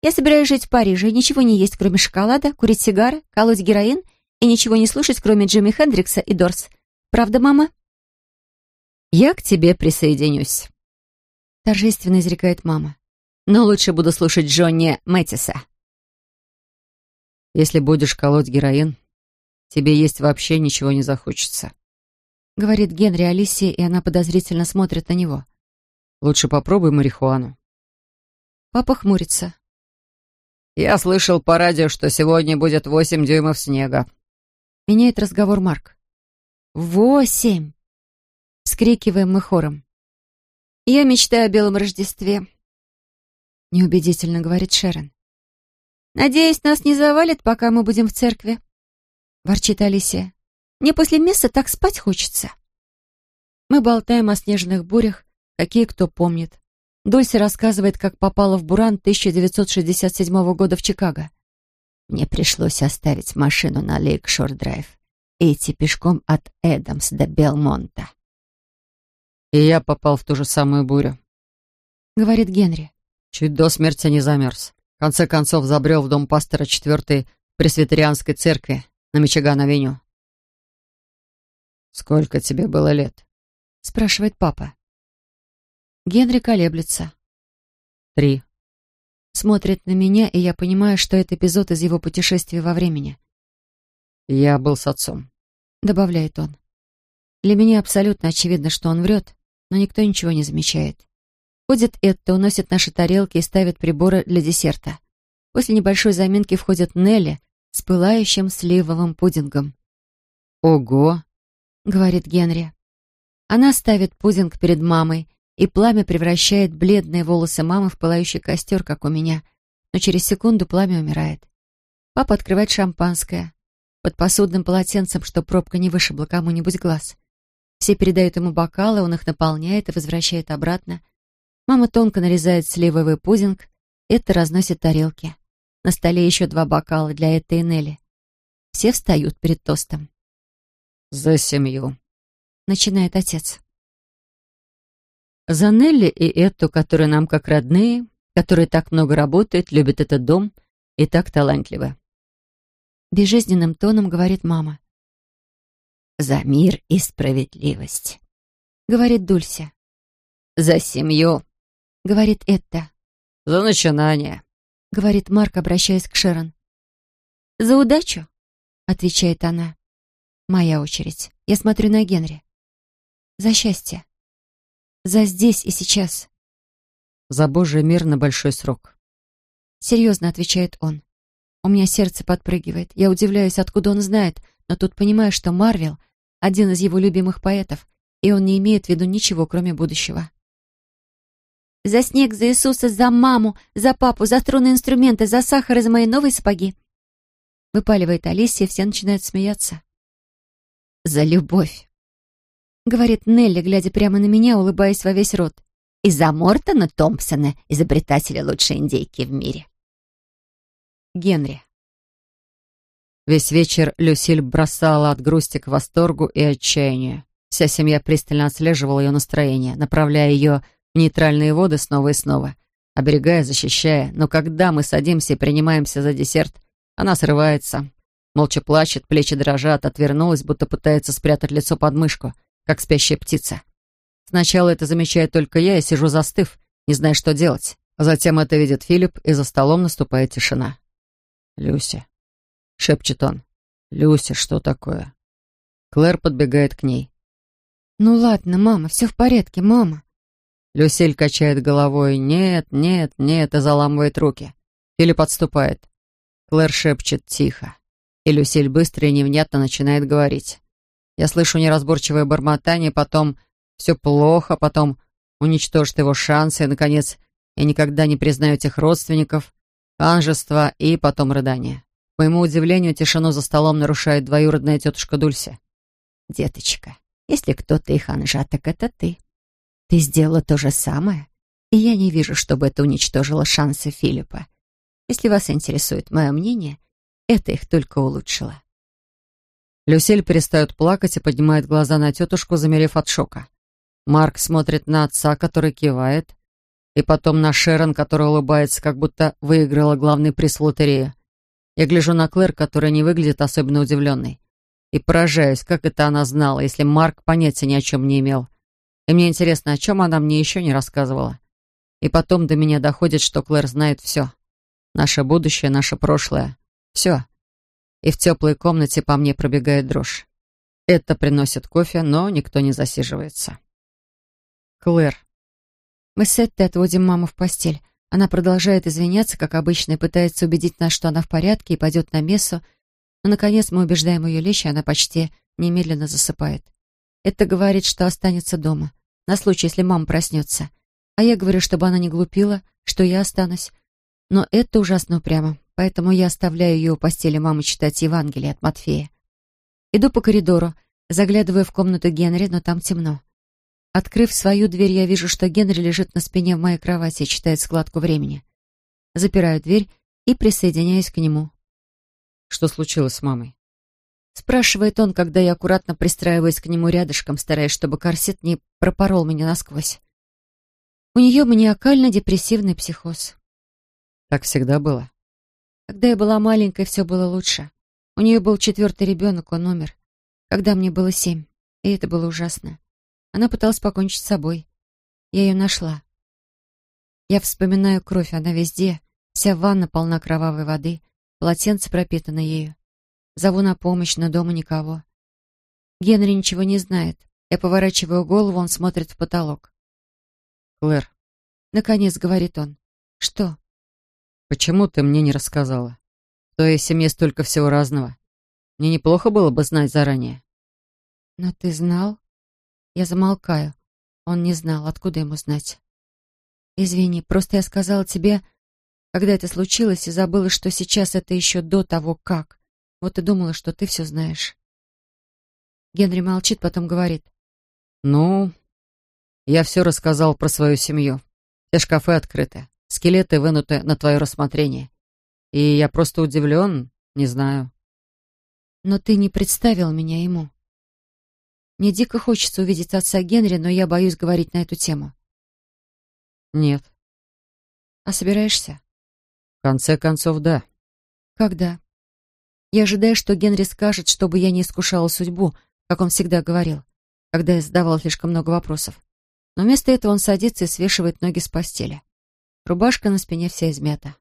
«Я собираюсь жить в Париже и ничего не есть, кроме шоколада, курить сигары, колоть героин и ничего не слушать, кроме Джимми Хендрикса и Дорс. Правда, мама?» «Я к тебе присоединюсь», — торжественно изрекает мама. «Но лучше буду слушать Джонни Мэттиса». «Если будешь колоть героин, тебе есть вообще ничего не захочется», — говорит Генри Алисии, и она подозрительно смотрит на него. «Лучше попробуй марихуану». Папа хмурится. «Я слышал по радио, что сегодня будет восемь дюймов снега», Меняет разговор Марк. «Восемь!» Вскрикиваем мы хором. «Я мечтаю о белом Рождестве», — неубедительно говорит Шерон. «Надеюсь, нас не завалит, пока мы будем в церкви», — ворчит Алисия. «Мне после месса так спать хочется». Мы болтаем о снежных бурях, какие кто помнит. Дольси рассказывает, как попала в буран 1967 года в Чикаго. Мне пришлось оставить машину на Лейк-Шор-Драйв и идти пешком от Эдамс до Белмонта. «И я попал в ту же самую бурю», — говорит Генри. «Чуть до смерти не замерз. В конце концов забрел в дом пастора четвертой пресвитерианской церкви на Мичиган-авеню». «Сколько тебе было лет?» — спрашивает папа. Генри колеблется. «Три». Смотрит на меня, и я понимаю, что это эпизод из его путешествия во времени. «Я был с отцом», — добавляет он. Для меня абсолютно очевидно, что он врет, но никто ничего не замечает. Ходит это, уносит наши тарелки и ставит приборы для десерта. После небольшой заминки входит Нелли с пылающим сливовым пудингом. «Ого!» — говорит Генри. Она ставит пудинг перед мамой, и пламя превращает бледные волосы мамы в пылающий костер, как у меня. Но через секунду пламя умирает. Папа открывает шампанское. Под посудным полотенцем, чтобы пробка не вышибла кому-нибудь глаз. Все передают ему бокалы, он их наполняет и возвращает обратно. Мама тонко нарезает сливовый пудинг, это разносит тарелки. На столе еще два бокала для этой и Нелли. Все встают перед тостом. «За семью», начинает отец. За Нелли и Эту, которые нам как родные, которые так много работают, любят этот дом и так талантливы. Безжизненным тоном говорит мама. «За мир и справедливость», — говорит Дулься. «За семью», — говорит Этта. «За начинание», — говорит Марк, обращаясь к Шерон. «За удачу», — отвечает она. Моя очередь. Я смотрю на Генри. За счастье. За здесь и сейчас. За Божий мир на большой срок. Серьезно, отвечает он. У меня сердце подпрыгивает. Я удивляюсь, откуда он знает, но тут понимаю, что Марвел — один из его любимых поэтов, и он не имеет в виду ничего, кроме будущего. «За снег, за Иисуса, за маму, за папу, за струнные инструменты, за сахар и за мои новые сапоги!» Выпаливает Алисия, все начинают смеяться. «За любовь!» — говорит Нелли, глядя прямо на меня, улыбаясь во весь рот. «Из-за Мортона Томпсона, изобретателя лучшей индейки в мире». Генри. Весь вечер Люсиль бросала от грусти к восторгу и отчаянию. Вся семья пристально отслеживала ее настроение, направляя ее в нейтральные воды снова и снова, оберегая, защищая. Но когда мы садимся и принимаемся за десерт, она срывается, молча плачет, плечи дрожат, отвернулась, будто пытается спрятать лицо под мышку — как спящая птица. Сначала это замечаю только я и сижу застыв, не зная, что делать. Затем это видит Филипп, и за столом наступает тишина. «Люся», — шепчет он. «Люся, что такое?» Клэр подбегает к ней. «Ну ладно, мама, все в порядке, мама». Люсиль качает головой «нет, нет, нет» и заламывает руки. Филипп отступает. Клэр шепчет тихо. И Люсиль быстро и невнятно начинает говорить. Я слышу неразборчивое бормотание, потом «все плохо», потом «уничтожит его шансы», и, наконец, «я никогда не признаю тех родственников», «анжество» и потом рыдание. К моему удивлению, тишину за столом нарушает двоюродная тетушка Дульси. «Деточка, если кто-то их анжа, так это ты. Ты сделала то же самое, и я не вижу, чтобы это уничтожило шансы Филиппа. Если вас интересует мое мнение, это их только улучшило». Люсиль перестает плакать и поднимает глаза на тетушку, замерев от шока. Марк смотрит на отца, который кивает, и потом на Шерон, которая улыбается, как будто выиграла главный приз в лотерее. Я гляжу на Клэр, которая не выглядит особенно удивленной. И поражаюсь, как это она знала, если Марк понятия ни о чем не имел. И мне интересно, о чем она мне еще не рассказывала. И потом до меня доходит, что Клэр знает все. Наше будущее, наше прошлое. Все и в теплой комнате по мне пробегает дрожь. Это приносит кофе, но никто не засиживается. Клэр. Мы с Эттой отводим маму в постель. Она продолжает извиняться, как обычно, и пытается убедить нас, что она в порядке и пойдет на мессу. Но, наконец, мы убеждаем ее лечь, и она почти немедленно засыпает. Это говорит, что останется дома, на случай, если мама проснется. А я говорю, чтобы она не глупила, что я останусь. Но это ужасно упрямо. Поэтому я оставляю ее у постели мамы читать Евангелие от Матфея. Иду по коридору, заглядываю в комнату Генри, но там темно. Открыв свою дверь, я вижу, что Генри лежит на спине в моей кровати и читает складку времени. Запираю дверь и присоединяюсь к нему. Что случилось с мамой? Спрашивает он, когда я аккуратно пристраиваюсь к нему рядышком, стараясь, чтобы корсет не пропорол меня насквозь. У нее маниакально-депрессивный психоз. Так всегда было? Когда я была маленькой, все было лучше. У нее был четвертый ребенок, он умер. Когда мне было семь. И это было ужасно. Она пыталась покончить с собой. Я ее нашла. Я вспоминаю кровь, она везде. Вся ванна полна кровавой воды. Полотенце пропитано ею. Зову на помощь, но дома никого. Генри ничего не знает. Я поворачиваю голову, он смотрит в потолок. «Клэр». Наконец, говорит он. «Что?» «Почему ты мне не рассказала? В твоей семье столько всего разного. Мне неплохо было бы знать заранее». «Но ты знал?» Я замолкаю. Он не знал, откуда ему знать. «Извини, просто я сказала тебе, когда это случилось, и забыла, что сейчас это еще до того, как. Вот и думала, что ты все знаешь». Генри молчит, потом говорит. «Ну, я все рассказал про свою семью. Все шкафы открыты, скелеты вынуты на твое рассмотрение. И я просто удивлен, не знаю». «Но ты не представил меня ему». Мне дико хочется увидеть отца Генри, но я боюсь говорить на эту тему. Нет. А собираешься? В конце концов, да. Когда? Я ожидаю, что Генри скажет, чтобы я не искушала судьбу, как он всегда говорил, когда я задавала слишком много вопросов. Но вместо этого он садится и свешивает ноги с постели. Рубашка на спине вся измята.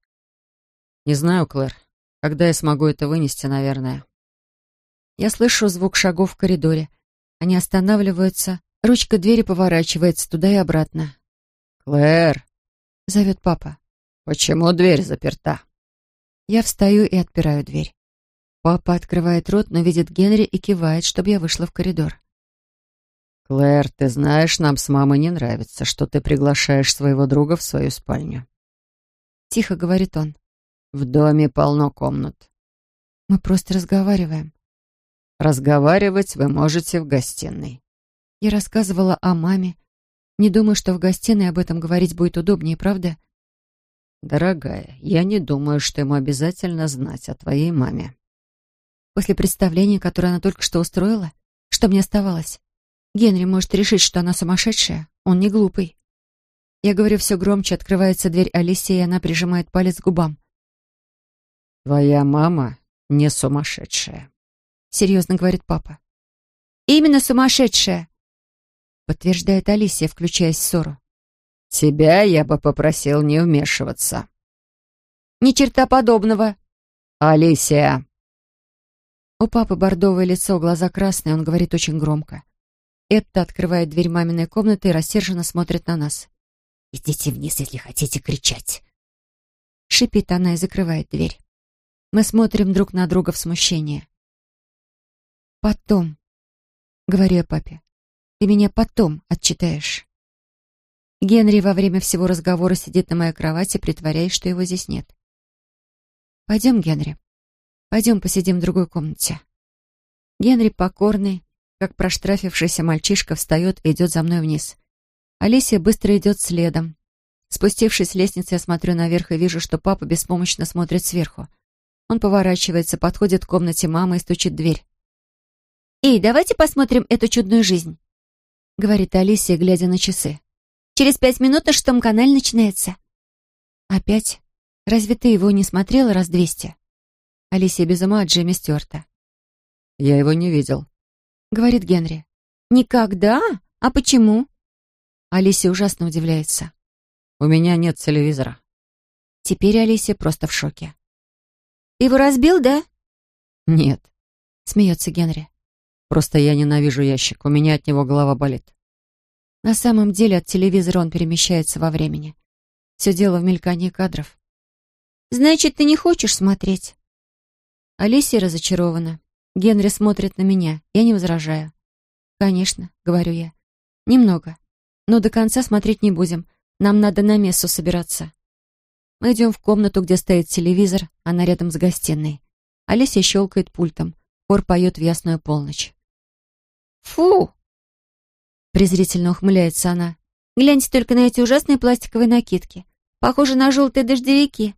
Не знаю, Клэр. Когда я смогу это вынести, наверное. Я слышу звук шагов в коридоре. Они останавливаются. Ручка двери поворачивается туда и обратно. «Клэр!» — зовет папа. «Почему дверь заперта?» Я встаю и отпираю дверь. Папа открывает рот, но видит Генри и кивает, чтобы я вышла в коридор. «Клэр, ты знаешь, нам с мамой не нравится, что ты приглашаешь своего друга в свою спальню». Тихо говорит он. «В доме полно комнат». «Мы просто разговариваем». Разговаривать вы можете в гостиной. Я рассказывала о маме. Не думаю, что в гостиной об этом говорить будет удобнее, правда? Дорогая, я не думаю, что ему обязательно знать о твоей маме. После представления, которое она только что устроила, что мне оставалось? Генри может решить, что она сумасшедшая. Он не глупый. Я говорю все громче, открывается дверь Алисии, и она прижимает палец к губам. Твоя мама не сумасшедшая. — серьезно говорит папа. «Именно сумасшедшая!» — подтверждает Алисия, включаясь в ссору. «Тебя я бы попросил не вмешиваться». «Ни черта подобного!» «Алисия!» У папы бордовое лицо, глаза красные, он говорит очень громко. Этта открывает дверь маминой комнаты и рассерженно смотрит на нас. «Идите вниз, если хотите кричать!» Шипит она и закрывает дверь. Мы смотрим друг на друга в смущении. «Потом», — говорю я папе, — «ты меня потом отчитаешь». Генри во время всего разговора сидит на моей кровати, притворяясь, что его здесь нет. «Пойдем, Генри. Пойдем посидим в другой комнате». Генри, покорный, как проштрафившийся мальчишка, встает и идет за мной вниз. Алисия быстро идет следом. Спустившись с лестницы, я смотрю наверх и вижу, что папа беспомощно смотрит сверху. Он поворачивается, подходит к комнате мамы и стучит в дверь. «Эй, давайте посмотрим эту чудную жизнь», — говорит Алисия, глядя на часы. «Через пять минут на шестом канале начинается». «Опять? Разве ты его не смотрела раз двести?» Алисия без ума от Джимми Стюарта. «Я его не видел», — говорит Генри. «Никогда? А почему?» Алисия ужасно удивляется. «У меня нет телевизора». Теперь Алисия просто в шоке. «Ты его разбил, да?» «Нет», — смеется Генри. Просто я ненавижу ящик, у меня от него голова болит. На самом деле от телевизора он перемещается во времени. Все дело в мелькании кадров. «Значит, ты не хочешь смотреть?» Алисия разочарована. Генри смотрит на меня. Я не возражаю. «Конечно», — говорю я. «Немного. Но до конца смотреть не будем. Нам надо на мессу собираться». Мы идем в комнату, где стоит телевизор, она рядом с гостиной. Олеся щелкает пультом. Хор поет в ясную полночь. «Фу!» Презрительно ухмыляется она. «Гляньте только на эти ужасные пластиковые накидки. Похоже на желтые дождевики».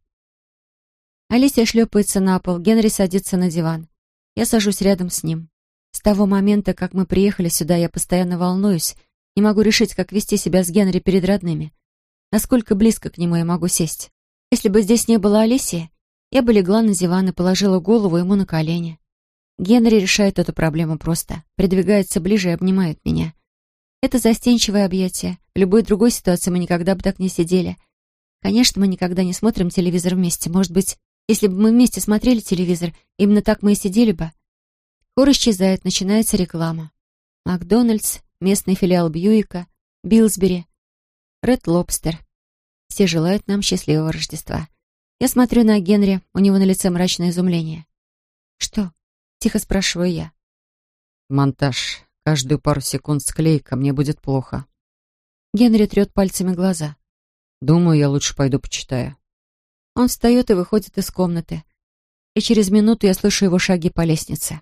Алисия шлепается на пол, Генри садится на диван. Я сажусь рядом с ним. С того момента, как мы приехали сюда, я постоянно волнуюсь, не могу решить, как вести себя с Генри перед родными. Насколько близко к нему я могу сесть. Если бы здесь не было Алисии, я бы легла на диван и положила голову ему на колени. Генри решает эту проблему просто, придвигается ближе и обнимает меня. Это застенчивое объятие. В любой другой ситуации мы никогда бы так не сидели. Конечно, мы никогда не смотрим телевизор вместе. Может быть, если бы мы вместе смотрели телевизор, именно так мы и сидели бы. Хор исчезает, начинается реклама. Макдональдс, местный филиал Бьюика, Билсбери, Ред Лобстер. Все желают нам счастливого Рождества. Я смотрю на Генри, у него на лице мрачное изумление. «Что?» — тихо спрашиваю я. «Монтаж. Каждую пару секунд склейка, мне будет плохо». Генри трет пальцами глаза. «Думаю, я лучше пойду почитаю». Он встает и выходит из комнаты. И через минуту я слышу его шаги по лестнице.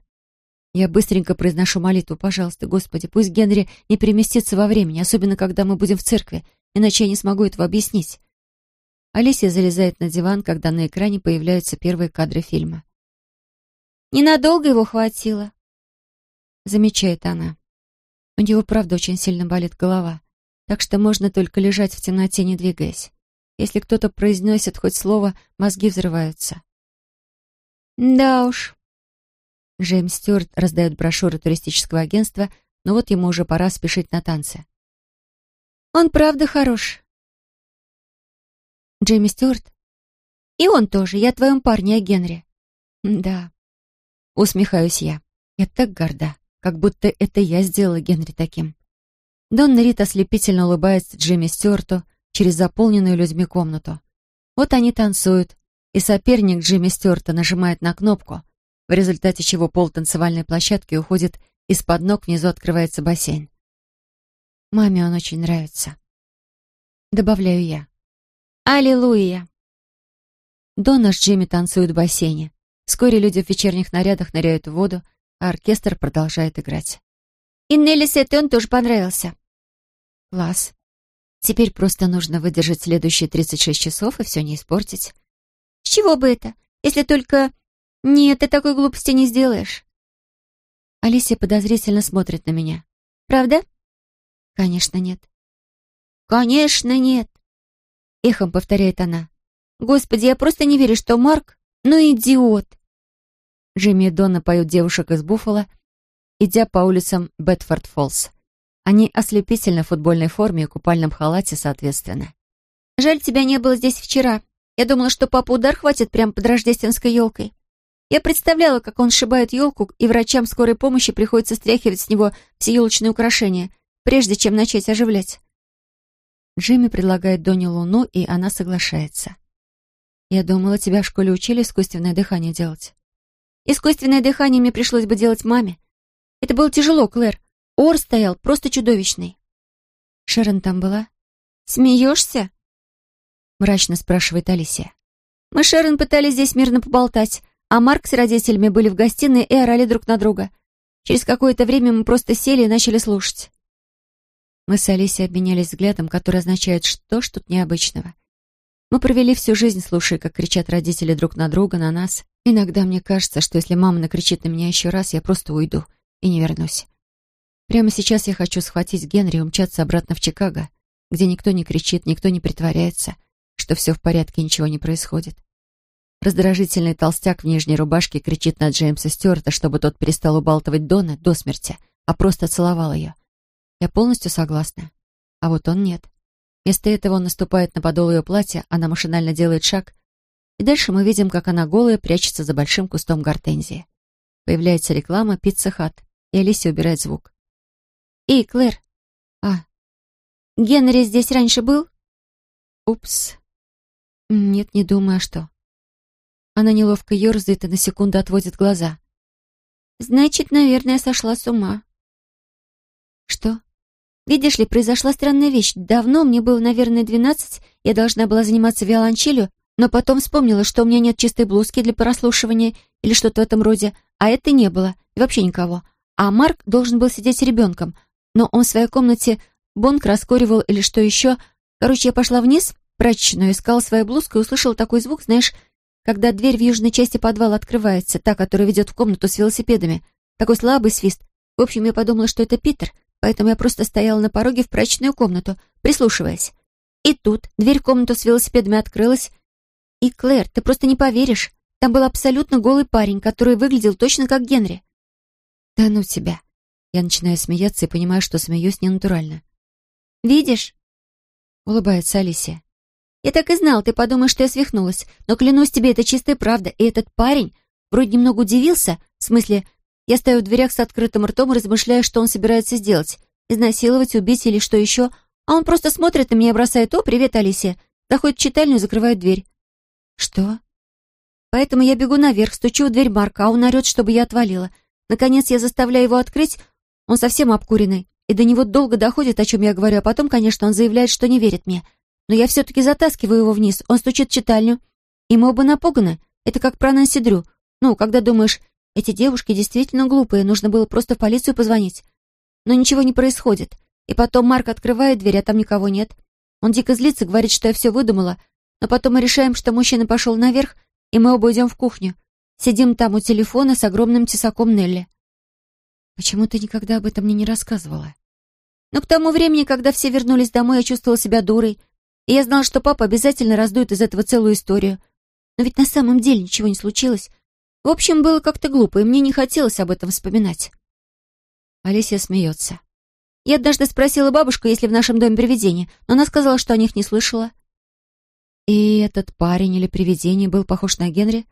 Я быстренько произношу молитву. «Пожалуйста, Господи, пусть Генри не переместится во времени, особенно когда мы будем в церкви, иначе я не смогу этого объяснить». Алисия залезает на диван, когда на экране появляются первые кадры фильма. «Ненадолго его хватило», — замечает она. У него, правда, очень сильно болит голова, так что можно только лежать в темноте, не двигаясь. Если кто-то произносит хоть слово, мозги взрываются. «Да уж». Джеймс Стюарт раздает брошюры туристического агентства, но вот ему уже пора спешить на танцы. «Он правда хорош». «Джейми Стюарт?» «И он тоже. Я твоем парне, а Генри». «Да». Усмехаюсь я. Я так горда, как будто это я сделала Генри таким. Донна Рит ослепительно улыбается Джимми Стюарту, через заполненную людьми комнату. Вот они танцуют, и соперник Джимми Стюарта нажимает на кнопку, в результате чего пол танцевальной площадки уходит из-под ног, внизу открывается бассейн. Маме он очень нравится. Добавляю я. Аллилуйя. Донна с Джимми танцуют в бассейне. Вскоре люди в вечерних нарядах ныряют в воду, а оркестр продолжает играть. И Нелли Сетте он тоже понравился. Класс. Теперь просто нужно выдержать следующие 36 часов и все не испортить. С чего бы это? Если только... Нет, ты такой глупости не сделаешь. Алисия подозрительно смотрит на меня. Правда? Конечно, нет. Конечно, нет. Эхом повторяет она. Господи, я просто не верю, что Марк... Ну, идиот. Джимми и Донна поют девушек из Буффало, идя по улицам Бетфорд-Фоллс. Они ослепительно в футбольной форме и купальном халате соответственно. «Жаль, тебя не было здесь вчера. Я думала, что папа удар хватит прямо под рождественской елкой. Я представляла, как он сшибает елку, и врачам скорой помощи приходится стряхивать с него все елочные украшения, прежде чем начать оживлять». Джимми предлагает Доне луну, и она соглашается. «Я думала, тебя в школе учили искусственное дыхание делать». «Искусственное дыхание мне пришлось бы делать маме. Это было тяжело, Клэр. Ор стоял просто чудовищный. Шерон там была? Смеешься? Мрачно спрашивает Алисия. Мы с Шерон пытались здесь мирно поболтать, а Марк с родителями были в гостиной и орали друг на друга. Через какое-то время мы просто сели и начали слушать. Мы с Алисией обменялись взглядом, который означает, что ж тут необычного. Мы провели всю жизнь, слушая, как кричат родители друг на друга, на нас. Иногда мне кажется, что если мама накричит на меня еще раз, я просто уйду и не вернусь. Прямо сейчас я хочу схватить Генри и умчаться обратно в Чикаго, где никто не кричит, никто не притворяется, что все в порядке, ничего не происходит. Раздражительный толстяк в нижней рубашке кричит на Джеймса Стюарта, чтобы тот перестал убалтывать Дона до смерти, а просто целовал ее. Я полностью согласна. А вот он нет. Вместо этого он наступает на подол ее платья, она машинально делает шаг, и дальше мы видим, как она голая прячется за большим кустом гортензии. Появляется реклама «Пицца Хат», и Алисия убирает звук. «Эй, Клэр!» «А?» «Генри здесь раньше был?» «Упс. Нет, не думаю, а что?» Она неловко ерзает и на секунду отводит глаза. «Значит, наверное, сошла с ума». «Что?» «Видишь ли, произошла странная вещь. Давно, мне было, наверное, двенадцать, я должна была заниматься виолончелью, Но потом вспомнила, что у меня нет чистой блузки для прослушивания или что-то в этом роде, а это не было, и вообще никого. А Марк должен был сидеть с ребенком, но он в своей комнате бонг раскуривал или что еще. Короче, я пошла вниз, в прачечную, искала свою блузку и услышала такой звук, знаешь, когда дверь в южной части подвала открывается, та, которая ведет в комнату с велосипедами. Такой слабый свист. В общем, я подумала, что это Питер, поэтому я просто стояла на пороге в прачечную комнату, прислушиваясь. И тут дверь в комнату с велосипедами открылась. И, Клэр, ты просто не поверишь, там был абсолютно голый парень, который выглядел точно как Генри. Да ну тебя. Я начинаю смеяться и понимаю, что смеюсь ненатурально. «Видишь?» — улыбается Алисия. «Я так и знал, ты подумаешь, что я свихнулась, но клянусь тебе, это чистая правда, и этот парень вроде немного удивился, в смысле, я стою в дверях с открытым ртом и размышляю, что он собирается сделать, изнасиловать, убить или что еще, а он просто смотрит на меня и бросает «О, привет, Алисия!» Заходит в читальню и закрывает дверь. «Что?» Поэтому я бегу наверх, стучу в дверь Марка, а он орет, чтобы я отвалила. Наконец я заставляю его открыть, он совсем обкуренный, и до него долго доходит, о чем я говорю, а потом, конечно, он заявляет, что не верит мне. Но я все-таки затаскиваю его вниз, он стучит в читальню, и мы оба напуганы. Это как про Нэнси Дрю. Ну, когда думаешь, эти девушки действительно глупые, нужно было просто в полицию позвонить. Но ничего не происходит. И потом Марк открывает дверь, а там никого нет. Он дико злится, говорит, что я все выдумала. Но потом мы решаем, что мужчина пошел наверх, и мы оба идем в кухню. Сидим там у телефона с огромным тесаком Нелли. Почему ты никогда об этом мне не рассказывала? Но к тому времени, когда все вернулись домой, я чувствовала себя дурой. И я знала, что папа обязательно раздует из этого целую историю. Но ведь на самом деле ничего не случилось. В общем, было как-то глупо, и мне не хотелось об этом вспоминать. Алисия смеется. Я однажды спросила бабушку, есть ли в нашем доме привидения, но она сказала, что о них не слышала. И этот парень или привидение был похож на Генри?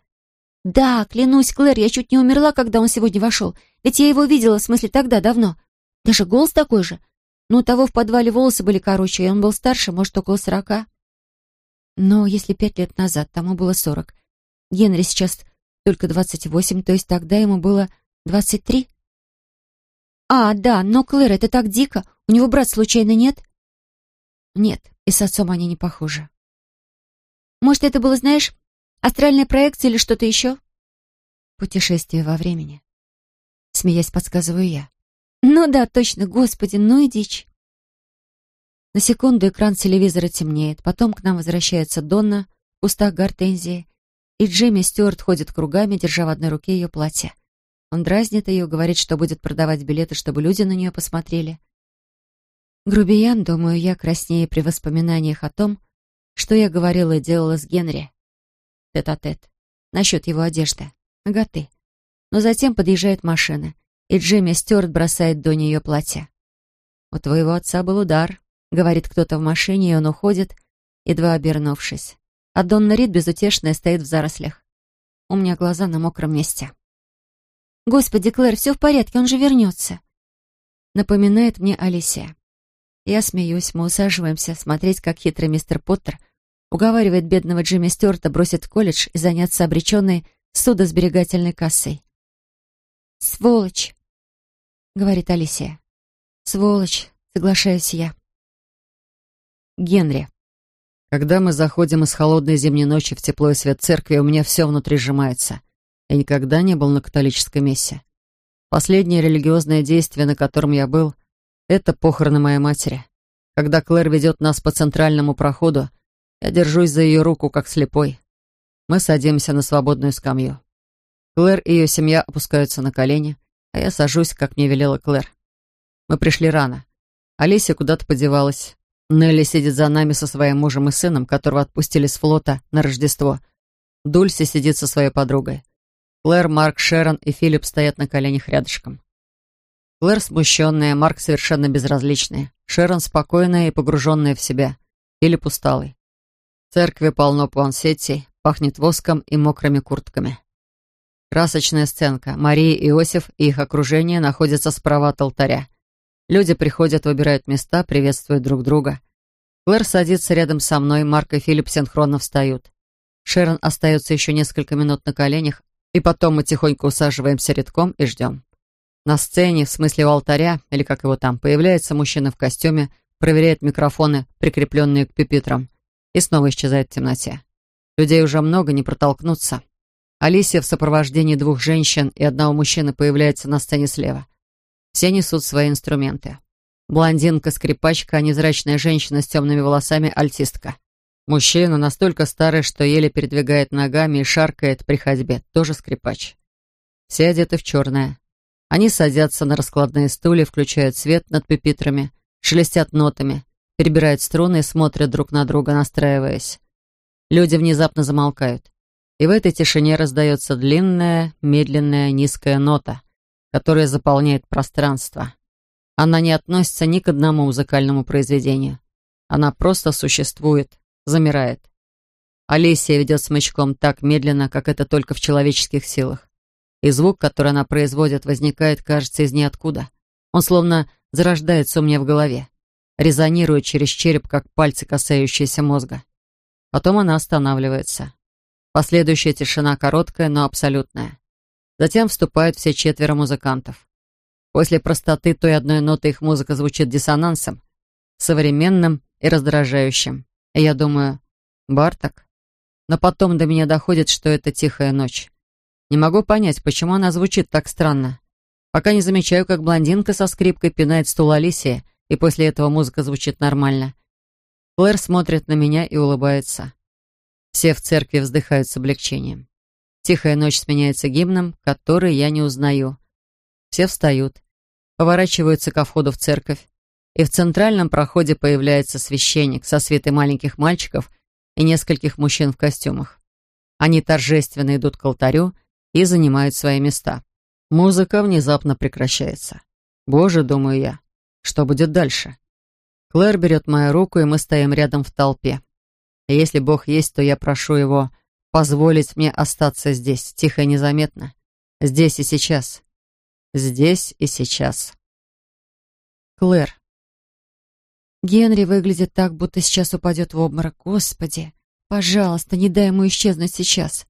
Да, клянусь, Клэр, я чуть не умерла, когда он сегодня вошел. Ведь я его видела, в смысле, тогда, давно. Даже голос такой же. Но у того в подвале волосы были короче, и он был старше, может, около сорока. Но если пять лет назад тому было сорок, Генри сейчас только двадцать восемь, то есть тогда ему было двадцать три? «А, да, но, Клэр, это так дико. У него брат случайно нет?» «Нет, и с отцом они не похожи». «Может, это было, знаешь, астральная проекция или что-то еще?» «Путешествие во времени». Смеясь, подсказываю я. «Ну да, точно, господи, ну и дичь». На секунду экран телевизора темнеет, потом к нам возвращается Донна в кустах гортензии, и Джимми Стюарт ходит кругами, держа в одной руке ее платье. Он дразнит ее, говорит, что будет продавать билеты, чтобы люди на нее посмотрели. Грубиян, думаю я, краснее при воспоминаниях о том, что я говорила и делала с Генри. Тет-а-тет. -тет. Насчет его одежды. Ноготы. Но затем подъезжает машина, и Джимми Стюарт бросает до нее платье. «У твоего отца был удар», — говорит кто-то в машине, и он уходит, едва обернувшись. А Донна Рид безутешная стоит в зарослях. У меня глаза на мокром месте. «Господи, Клэр, все в порядке, он же вернется», — напоминает мне Алисия. Я смеюсь, мы усаживаемся смотреть, как хитрый мистер Поттер уговаривает бедного Джимми Стюарта бросить колледж и заняться обреченной судосберегательной кассой. «Сволочь», — говорит Алисия. «Сволочь», — соглашаюсь я. Генри. Когда мы заходим из холодной зимней ночи в тепло и свет церкви, у меня все внутри сжимается. Я никогда не был на католической мессе. Последнее религиозное действие, на котором я был, это похороны моей матери. Когда Клэр ведет нас по центральному проходу, я держусь за ее руку, как слепой. Мы садимся на свободную скамью. Клэр и ее семья опускаются на колени, а я сажусь, как мне велела Клэр. Мы пришли рано. Алисия куда-то подевалась. Нелли сидит за нами со своим мужем и сыном, которого отпустили с флота на Рождество. Дульси сидит со своей подругой. Клэр, Марк, Шерон и Филипп стоят на коленях рядышком. Клэр смущенная, Марк совершенно безразличный. Шерон спокойная и погруженная в себя. Филипп усталый. Церкви полно пуансетий, пахнет воском и мокрыми куртками. Красочная сценка. Мария и Иосиф и их окружение находятся справа от алтаря. Люди приходят, выбирают места, приветствуют друг друга. Клэр садится рядом со мной, Марк и Филипп синхронно встают. Шерон остается еще несколько минут на коленях, и потом мы тихонько усаживаемся редком и ждем. На сцене, в смысле у алтаря, или как его там, появляется мужчина в костюме, проверяет микрофоны, прикрепленные к пюпитрам, и снова исчезает в темноте. Людей уже много, не протолкнуться. Алисия в сопровождении двух женщин и одного мужчины появляется на сцене слева. Все несут свои инструменты. Блондинка-скрипачка, а незрачная женщина с темными волосами — альтистка. Мужчина настолько старый, что еле передвигает ногами и шаркает при ходьбе, тоже скрипач. Все одеты в черное. Они садятся на раскладные стулья, включают свет над пепитрами, шелестят нотами, перебирают струны и смотрят друг на друга, настраиваясь. Люди внезапно замолкают. И в этой тишине раздается длинная, медленная, низкая нота, которая заполняет пространство. Она не относится ни к одному музыкальному произведению. Она просто существует, замирает. Алисия ведет смычком так медленно, как это только в человеческих силах. И звук, который она производит, возникает, кажется, из ниоткуда. Он словно зарождается у меня в голове, резонирует через череп, как пальцы, касающиеся мозга. Потом она останавливается. Последующая тишина короткая, но абсолютная. Затем вступают все четверо музыкантов. После простоты той одной ноты их музыка звучит диссонансом, современным и раздражающим. И я думаю, Барток? Но потом до меня доходит, что это тихая ночь. Не могу понять, почему она звучит так странно. Пока не замечаю, как блондинка со скрипкой пинает стул Алисии, и после этого музыка звучит нормально. Клэр смотрит на меня и улыбается. Все в церкви вздыхают с облегчением. Тихая ночь сменяется гимном, который я не узнаю. Все встают, поворачиваются ко входу в церковь, и в центральном проходе появляется священник со свитой маленьких мальчиков и нескольких мужчин в костюмах. Они торжественно идут к алтарю и занимают свои места. Музыка внезапно прекращается. Боже, думаю я, что будет дальше? Клэр берет мою руку, и мы стоим рядом в толпе. И если Бог есть, то я прошу Его позволить мне остаться здесь, тихо и незаметно. Здесь и сейчас. Здесь и сейчас. Клэр. Генри выглядит так, будто сейчас упадет в обморок. Господи, пожалуйста, не дай ему исчезнуть сейчас.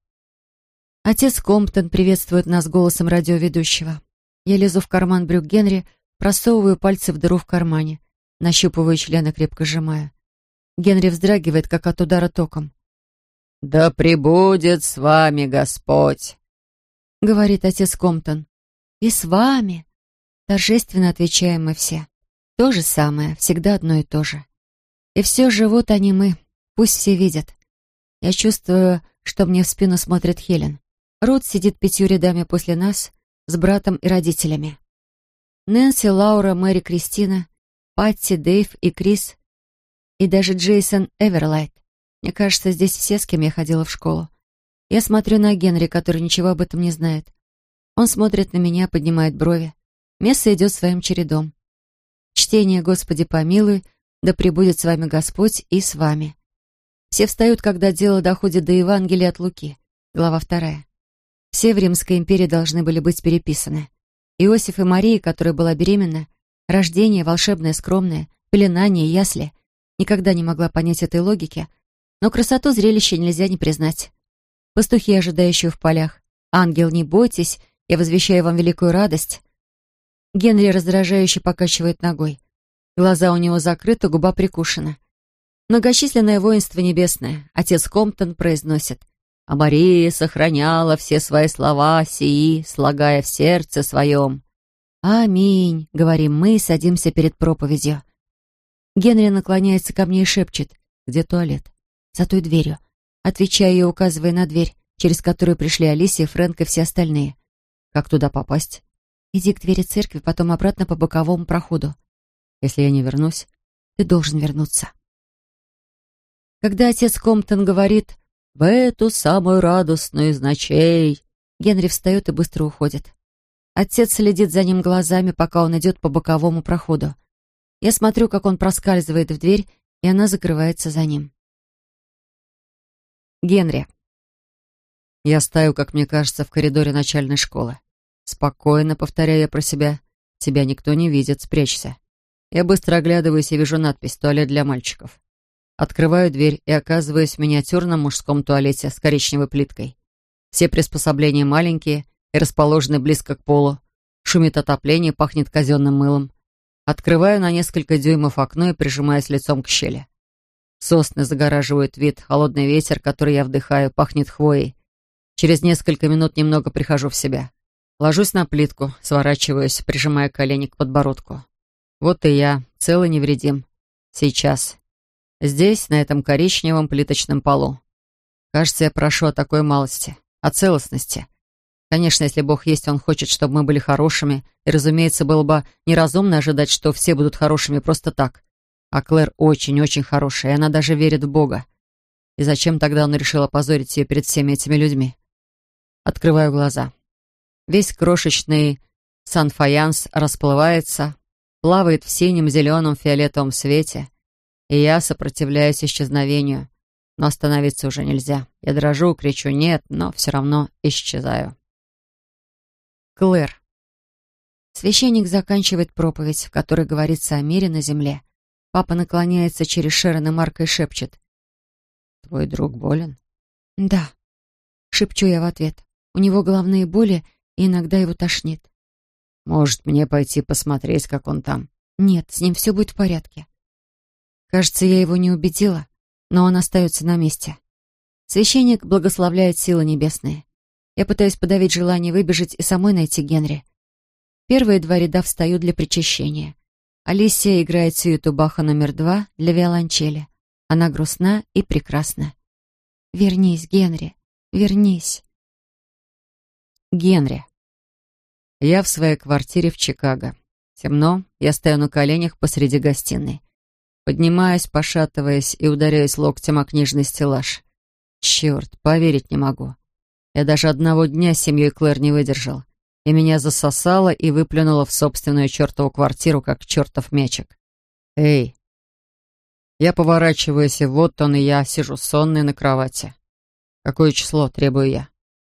Отец Комптон приветствует нас голосом радиоведущего. Я лезу в карман брюк Генри, просовываю пальцы в дыру в кармане, нащупываю члена, крепко сжимая. Генри вздрагивает, как от удара током. «Да пребудет с вами Господь!» — говорит отец Комптон. «И с вами!» — торжественно отвечаем мы все. То же самое, всегда одно и то же. И все же вот они мы, пусть все видят. Я чувствую, что мне в спину смотрит Хелен. Рут сидит пятью рядами после нас, с братом и родителями. Нэнси, Лаура, Мэри, Кристина, Патти, Дэйв и Крис, и даже Джейсон Эверлайт. Мне кажется, здесь все, с кем я ходила в школу. Я смотрю на Генри, который ничего об этом не знает. Он смотрит на меня, поднимает брови. Месса идет своим чередом. Чтение «Господи помилуй», «Да пребудет с вами Господь» и «С вами». Все встают, когда дело доходит до Евангелия от Луки, глава вторая. Все в Римской империи должны были быть переписаны. Иосиф и Мария, которая была беременна, рождение волшебное, скромное, пеленание, ясли. Никогда не могла понять этой логики, но красоту зрелища нельзя не признать. Пастухи, ожидающие в полях. Ангел, не бойтесь, я возвещаю вам великую радость. Генри раздражающе покачивает ногой. Глаза у него закрыты, губа прикушена. Многочисленное воинство небесное, отец Комптон произносит а Мария сохраняла все свои слова сии, слагая в сердце своем. «Аминь», — говорим мы и садимся перед проповедью. Генри наклоняется ко мне и шепчет. «Где туалет?» «За той дверью». Отвечаю я, указывая на дверь, через которую пришли Алисия, Фрэнк и все остальные. «Как туда попасть?» «Иди к двери церкви, потом обратно по боковому проходу». «Если я не вернусь?» «Ты должен вернуться». Когда отец Комптон говорит в эту самую радостную из. Генри встает и быстро уходит. Отец следит за ним глазами, пока он идет по боковому проходу. Я смотрю, как он проскальзывает в дверь, и она закрывается за ним. Генри. Я стою, как мне кажется, в коридоре начальной школы. Спокойно, повторяю я про себя. Тебя никто не видит, спрячься. Я быстро оглядываюсь и вижу надпись «Туалет для мальчиков». Открываю дверь и оказываюсь в миниатюрном мужском туалете с коричневой плиткой. Все приспособления маленькие и расположены близко к полу. Шумит отопление, пахнет казенным мылом. Открываю на несколько дюймов окно и прижимаюсь лицом к щели. Сосны загораживают вид, холодный ветер, который я вдыхаю, пахнет хвоей. Через несколько минут немного прихожу в себя. Ложусь на плитку, сворачиваюсь, прижимая колени к подбородку. Вот и я, целый невредим. Сейчас. Здесь, на этом коричневом плиточном полу. Кажется, я прошу о такой малости, о целостности. Конечно, если Бог есть, Он хочет, чтобы мы были хорошими, и, разумеется, было бы неразумно ожидать, что все будут хорошими просто так. А Клэр очень-очень хорошая, и она даже верит в Бога. И зачем тогда он решил опозорить ее перед всеми этими людьми? Открываю глаза. Весь крошечный сан-фаянс расплывается, плавает в синем, зеленом, фиолетовом свете, и я сопротивляюсь исчезновению, но остановиться уже нельзя. Я дрожу, кричу «нет», но все равно исчезаю. Клэр. Священник заканчивает проповедь, в которой говорится о мире на земле. Папа наклоняется через Шерон и Марка и шепчет. «Твой друг болен?» «Да», — шепчу я в ответ. У него головные боли, и иногда его тошнит. «Может, мне пойти посмотреть, как он там?» «Нет, с ним все будет в порядке». Кажется, я его не убедила, но он остается на месте. Священник благословляет силы небесные. Я пытаюсь подавить желание выбежать и самой найти Генри. Первые два ряда встают для причащения. Алисия играет сюиту Баха номер два для виолончели. Она грустна и прекрасна. «Вернись, Генри, вернись». Генри. Я в своей квартире в Чикаго. Темно, я стою на коленях посреди гостиной. Поднимаюсь, пошатываясь и ударяюсь локтем о книжный стеллаж. Черт, поверить не могу. Я даже одного дня с семьей Клэр не выдержал. И меня засосало и выплюнуло в собственную чертову квартиру, как чертов мячик. Эй! Я поворачиваюсь, и вот он и я сижу сонный на кровати. Какое число, требую я?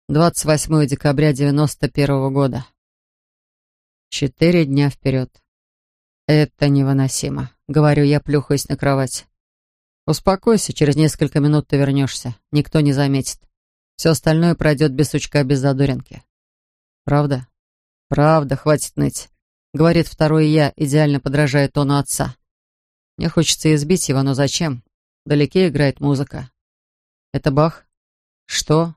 28 декабря 91 -го года. Четыре дня вперед. Это невыносимо. Говорю я, плюхаясь на кровать. Успокойся, через несколько минут ты вернешься. Никто не заметит. Все остальное пройдет без сучка, без задоринки. Правда? Правда, хватит ныть. Говорит второй я, идеально подражая тону отца. Мне хочется избить его, но зачем? Вдалеке играет музыка. Это Бах? Что?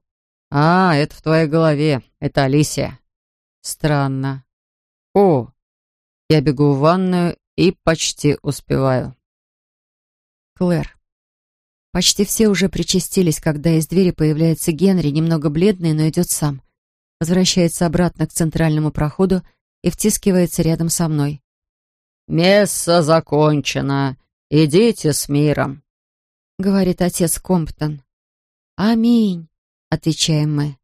«А, это в твоей голове. Это Алисия». «Странно». «О!» Я бегу в ванную и почти успеваю. Клэр. Почти все уже причастились, когда из двери появляется Генри, немного бледный, но идет сам. Возвращается обратно к центральному проходу и втискивается рядом со мной. «Месса закончено. Идите с миром», — говорит отец Комптон. «Аминь», — отвечаем мы.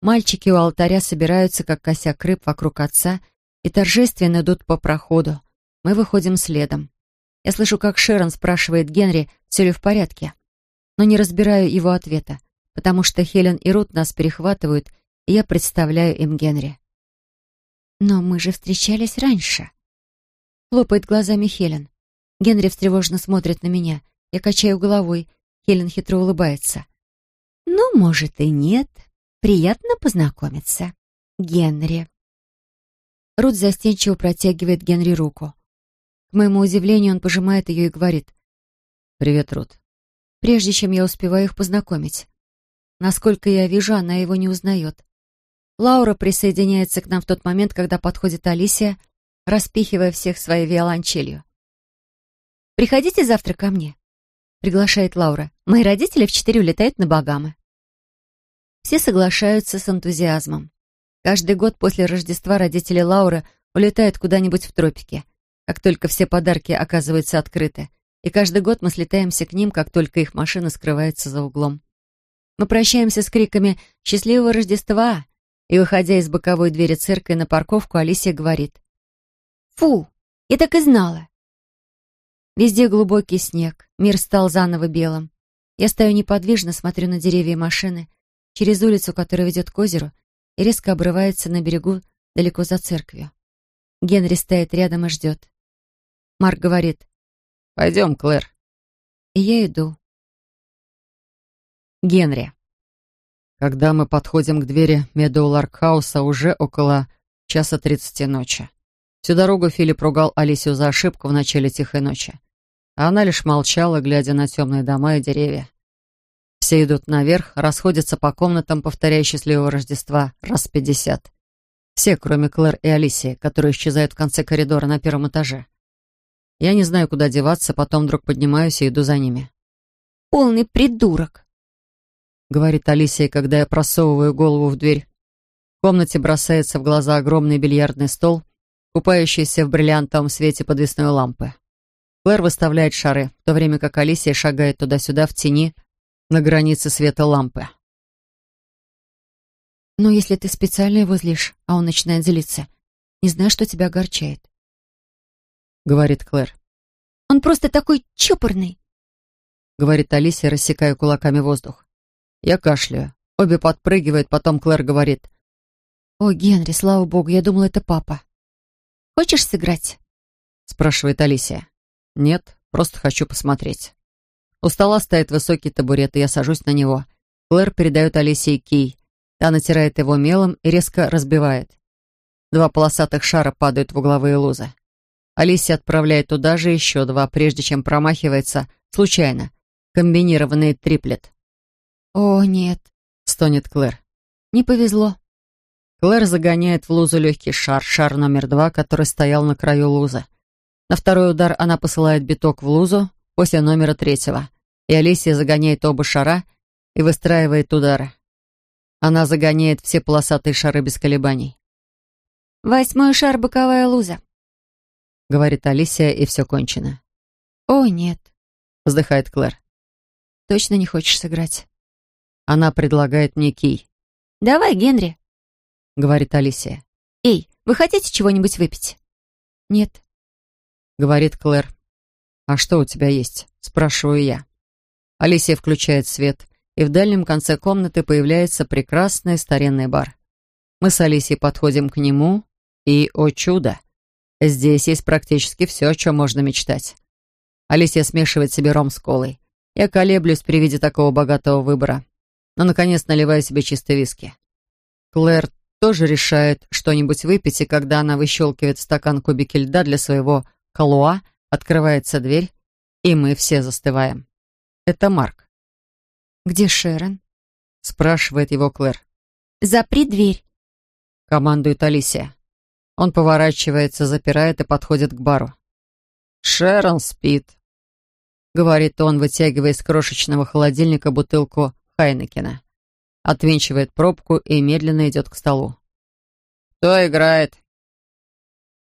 Мальчики у алтаря собираются, как косяк рыб, вокруг отца и торжественно идут по проходу. Мы выходим следом. Я слышу, как Шерон спрашивает Генри, все ли в порядке. Но не разбираю его ответа, потому что Хелен и Рут нас перехватывают, и я представляю им Генри. «Но мы же встречались раньше», — хлопает глазами Хелен. Генри встревоженно смотрит на меня. Я качаю головой. Хелен хитро улыбается. «Ну, может, и нет. Приятно познакомиться. Генри». Рут застенчиво протягивает Генри руку. К моему удивлению, он пожимает ее и говорит. «Привет, Рут». Прежде чем я успеваю их познакомить. Насколько я вижу, она его не узнает. Лаура присоединяется к нам в тот момент, когда подходит Алисия, распихивая всех своей виолончелью. «Приходите завтра ко мне», приглашает Лаура. «Мои родители в четыре улетают на Багамы». Все соглашаются с энтузиазмом. Каждый год после Рождества родители Лауры улетают куда-нибудь в тропики, как только все подарки оказываются открыты. И каждый год мы слетаемся к ним, как только их машина скрывается за углом. Мы прощаемся с криками «Счастливого Рождества!» И, выходя из боковой двери церкви на парковку, Алисия говорит «Фу, я так и знала!» Везде глубокий снег, мир стал заново белым. Я стою неподвижно, смотрю на деревья и машины, через улицу, которая ведет к озеру, и резко обрывается на берегу далеко за церковью. Генри стоит рядом и ждет. Марк говорит «Пойдем, Клэр». И я иду. Генри. Когда мы подходим к двери Медоуларк-хауса, уже около часа тридцати ночи. Всю дорогу Филипп ругал Алисию за ошибку в начале тихой ночи. А она лишь молчала, глядя на темные дома и деревья. Все идут наверх, расходятся по комнатам, повторяя счастливого Рождества раз пятьдесят. Все, кроме Клэр и Алисии, которые исчезают в конце коридора на первом этаже. Я не знаю, куда деваться, потом вдруг поднимаюсь и иду за ними. «Полный придурок», — говорит Алисия, когда я просовываю голову в дверь. В комнате бросается в глаза огромный бильярдный стол, купающийся в бриллиантовом свете подвесной лампы. Клэр выставляет шары, в то время как Алисия шагает туда-сюда в тени на границе света лампы. Но если ты специально его злишь, а он начинает злиться, не знаю, что тебя огорчает. Говорит Клэр. Он просто такой чопорный. Говорит Алисия, рассекая кулаками воздух. Я кашляю. Обе подпрыгивают, потом Клэр говорит. «О, Генри, слава богу, я думала, это папа. Хочешь сыграть?» Спрашивает Алисия. «Нет, просто хочу посмотреть». У стола стоит высокий табурет, и я сажусь на него. Клэр передает Алисии кий. Та натирает его мелом и резко разбивает. Два полосатых шара падают в угловые лузы. Алисия отправляет туда же еще два, прежде чем промахивается, случайно, комбинированный триплет. «О, нет», — стонет Клэр. «Не повезло». Клэр загоняет в лузу легкий шар, шар номер два, который стоял на краю лузы. На второй удар она посылает биток в лузу после номера третьего, и Алисия загоняет оба шара и выстраивает удары. Она загоняет все полосатые шары без колебаний. «Восьмой шар — боковая луза», — говорит Алисия, и все кончено. «О, нет», — вздыхает Клэр. «Точно не хочешь сыграть?» Она предлагает мне кий. «Давай, Генри», — говорит Алисия. «Эй, вы хотите чего-нибудь выпить?» «Нет», — говорит Клэр. «А что у тебя есть?» — спрашиваю я. Алисия включает свет и в дальнем конце комнаты появляется прекрасный старинный бар. Мы с Алисией подходим к нему, и, о чудо, здесь есть практически все, о чем можно мечтать. Алисия смешивает себе ром с колой. Я колеблюсь при виде такого богатого выбора, но, наконец, наливаю себе чистый виски. Клэр тоже решает что-нибудь выпить, и когда она выщелкивает стакан кубики льда для своего халуа, открывается дверь, и мы все застываем. Это Марк. «Где Шерон?» — спрашивает его Клэр. «Запри дверь», — командует Алисия. Он поворачивается, запирает и подходит к бару. «Шерон спит», — говорит он, вытягивая из крошечного холодильника бутылку Хайнекена. Отвинчивает пробку и медленно идет к столу. «Кто играет?»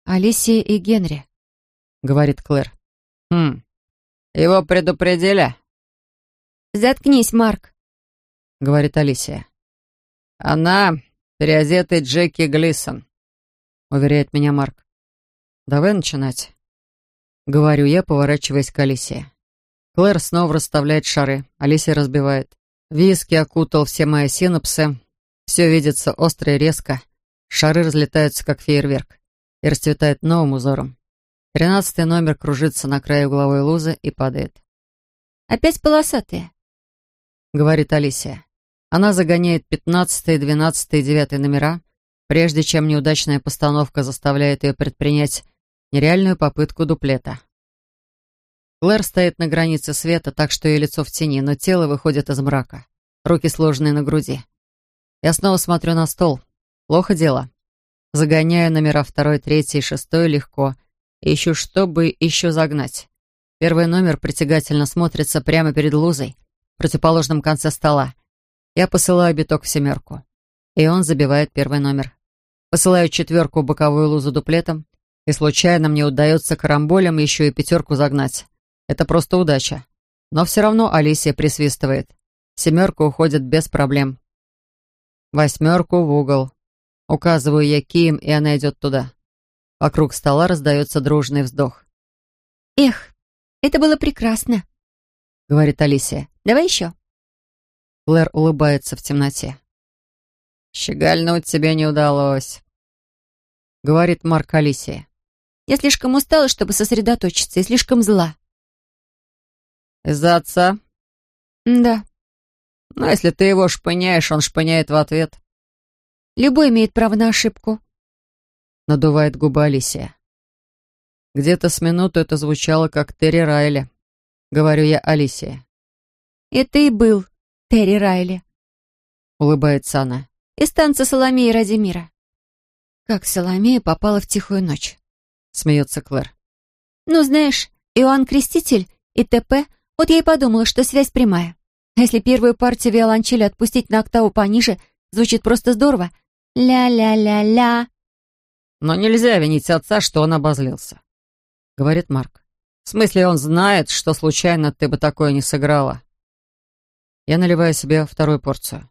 «Алисия и Генри», — говорит Клэр. «Хм, его предупредили?» «Заткнись, Марк», — говорит Алисия. «Она переодетый Джеки Глисон», — уверяет меня Марк. «Давай начинать», — говорю я, поворачиваясь к Алисии. Клэр снова расставляет шары, Алисия разбивает. Виски окутал все мои синапсы, все видится остро и резко, шары разлетаются, как фейерверк, и расцветает новым узором. Тринадцатый номер кружится на краю угловой лузы и падает. «Опять полосатые?» говорит Алисия. Она загоняет пятнадцатый, двенадцатый и девятый номера, прежде чем неудачная постановка заставляет ее предпринять нереальную попытку дуплета. Клэр стоит на границе света, так что ее лицо в тени, но тело выходит из мрака. Руки сложены на груди. Я снова смотрю на стол. Плохо дело. Загоняю номера второй, третий и шестой легко. Ищу, чтобы еще загнать. Первый номер притягательно смотрится прямо перед лузой противоположном конце стола. Я посылаю биток в семерку. И он забивает первый номер. Посылаю четверку в боковую лузу дуплетом, и случайно мне удается карамболем еще и пятерку загнать. Это просто удача. Но все равно Алисия присвистывает. Семерка уходит без проблем. Восьмерку в угол. Указываю я кием, и она идет туда. Вокруг стола раздается дружный вздох. «Эх, это было прекрасно», — говорит Алисия. «Давай еще». Клэр улыбается в темноте. «Щегольнуть тебе не удалось», — говорит Марк Алисия. «Я слишком устала, чтобы сосредоточиться, и слишком зла». «Из-за отца?» «Да». «Но если ты его шпыняешь, он шпыняет в ответ». «Любой имеет право на ошибку», — надувает губы Алисия. Где-то с минуту это звучало, как Терри Райли. — говорю я Алисии. «Это и был Терри Райли», — улыбается она. «Из танца Соломеи ради мира». «Как Соломея попала в тихую ночь?» — смеется Клэр. «Ну, знаешь, Иоанн Креститель и ТП, вот я и подумала, что связь прямая. А если первую партию виолончели отпустить на октаву пониже, звучит просто здорово. Ля-ля-ля-ля». «Но нельзя винить отца, что он обозлился», — говорит Марк. «В смысле, он знает, что случайно ты бы такое не сыграла». Я наливаю себе вторую порцию.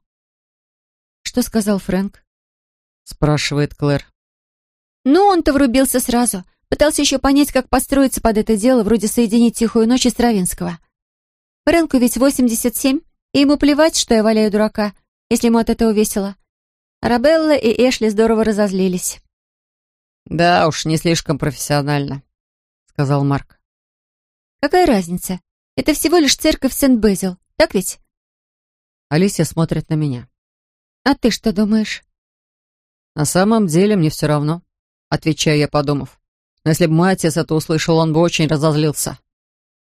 «Что сказал Фрэнк?» — спрашивает Клэр. «Ну, он-то врубился сразу. Пытался еще понять, как подстроиться под это дело, вроде соединить «Тихую ночь» и Стравинского. Фрэнку ведь 87, и ему плевать, что я валяю дурака, если ему от этого весело. Арабелла и Эшли здорово разозлились. «Да уж, не слишком профессионально», — сказал Марк. «Какая разница? Это всего лишь церковь Сент-Безил, так ведь?» Алисия смотрит на меня. «А ты что думаешь?» «На самом деле мне все равно», — отвечаю я, подумав. «Но если бы мой отец это услышал, он бы очень разозлился».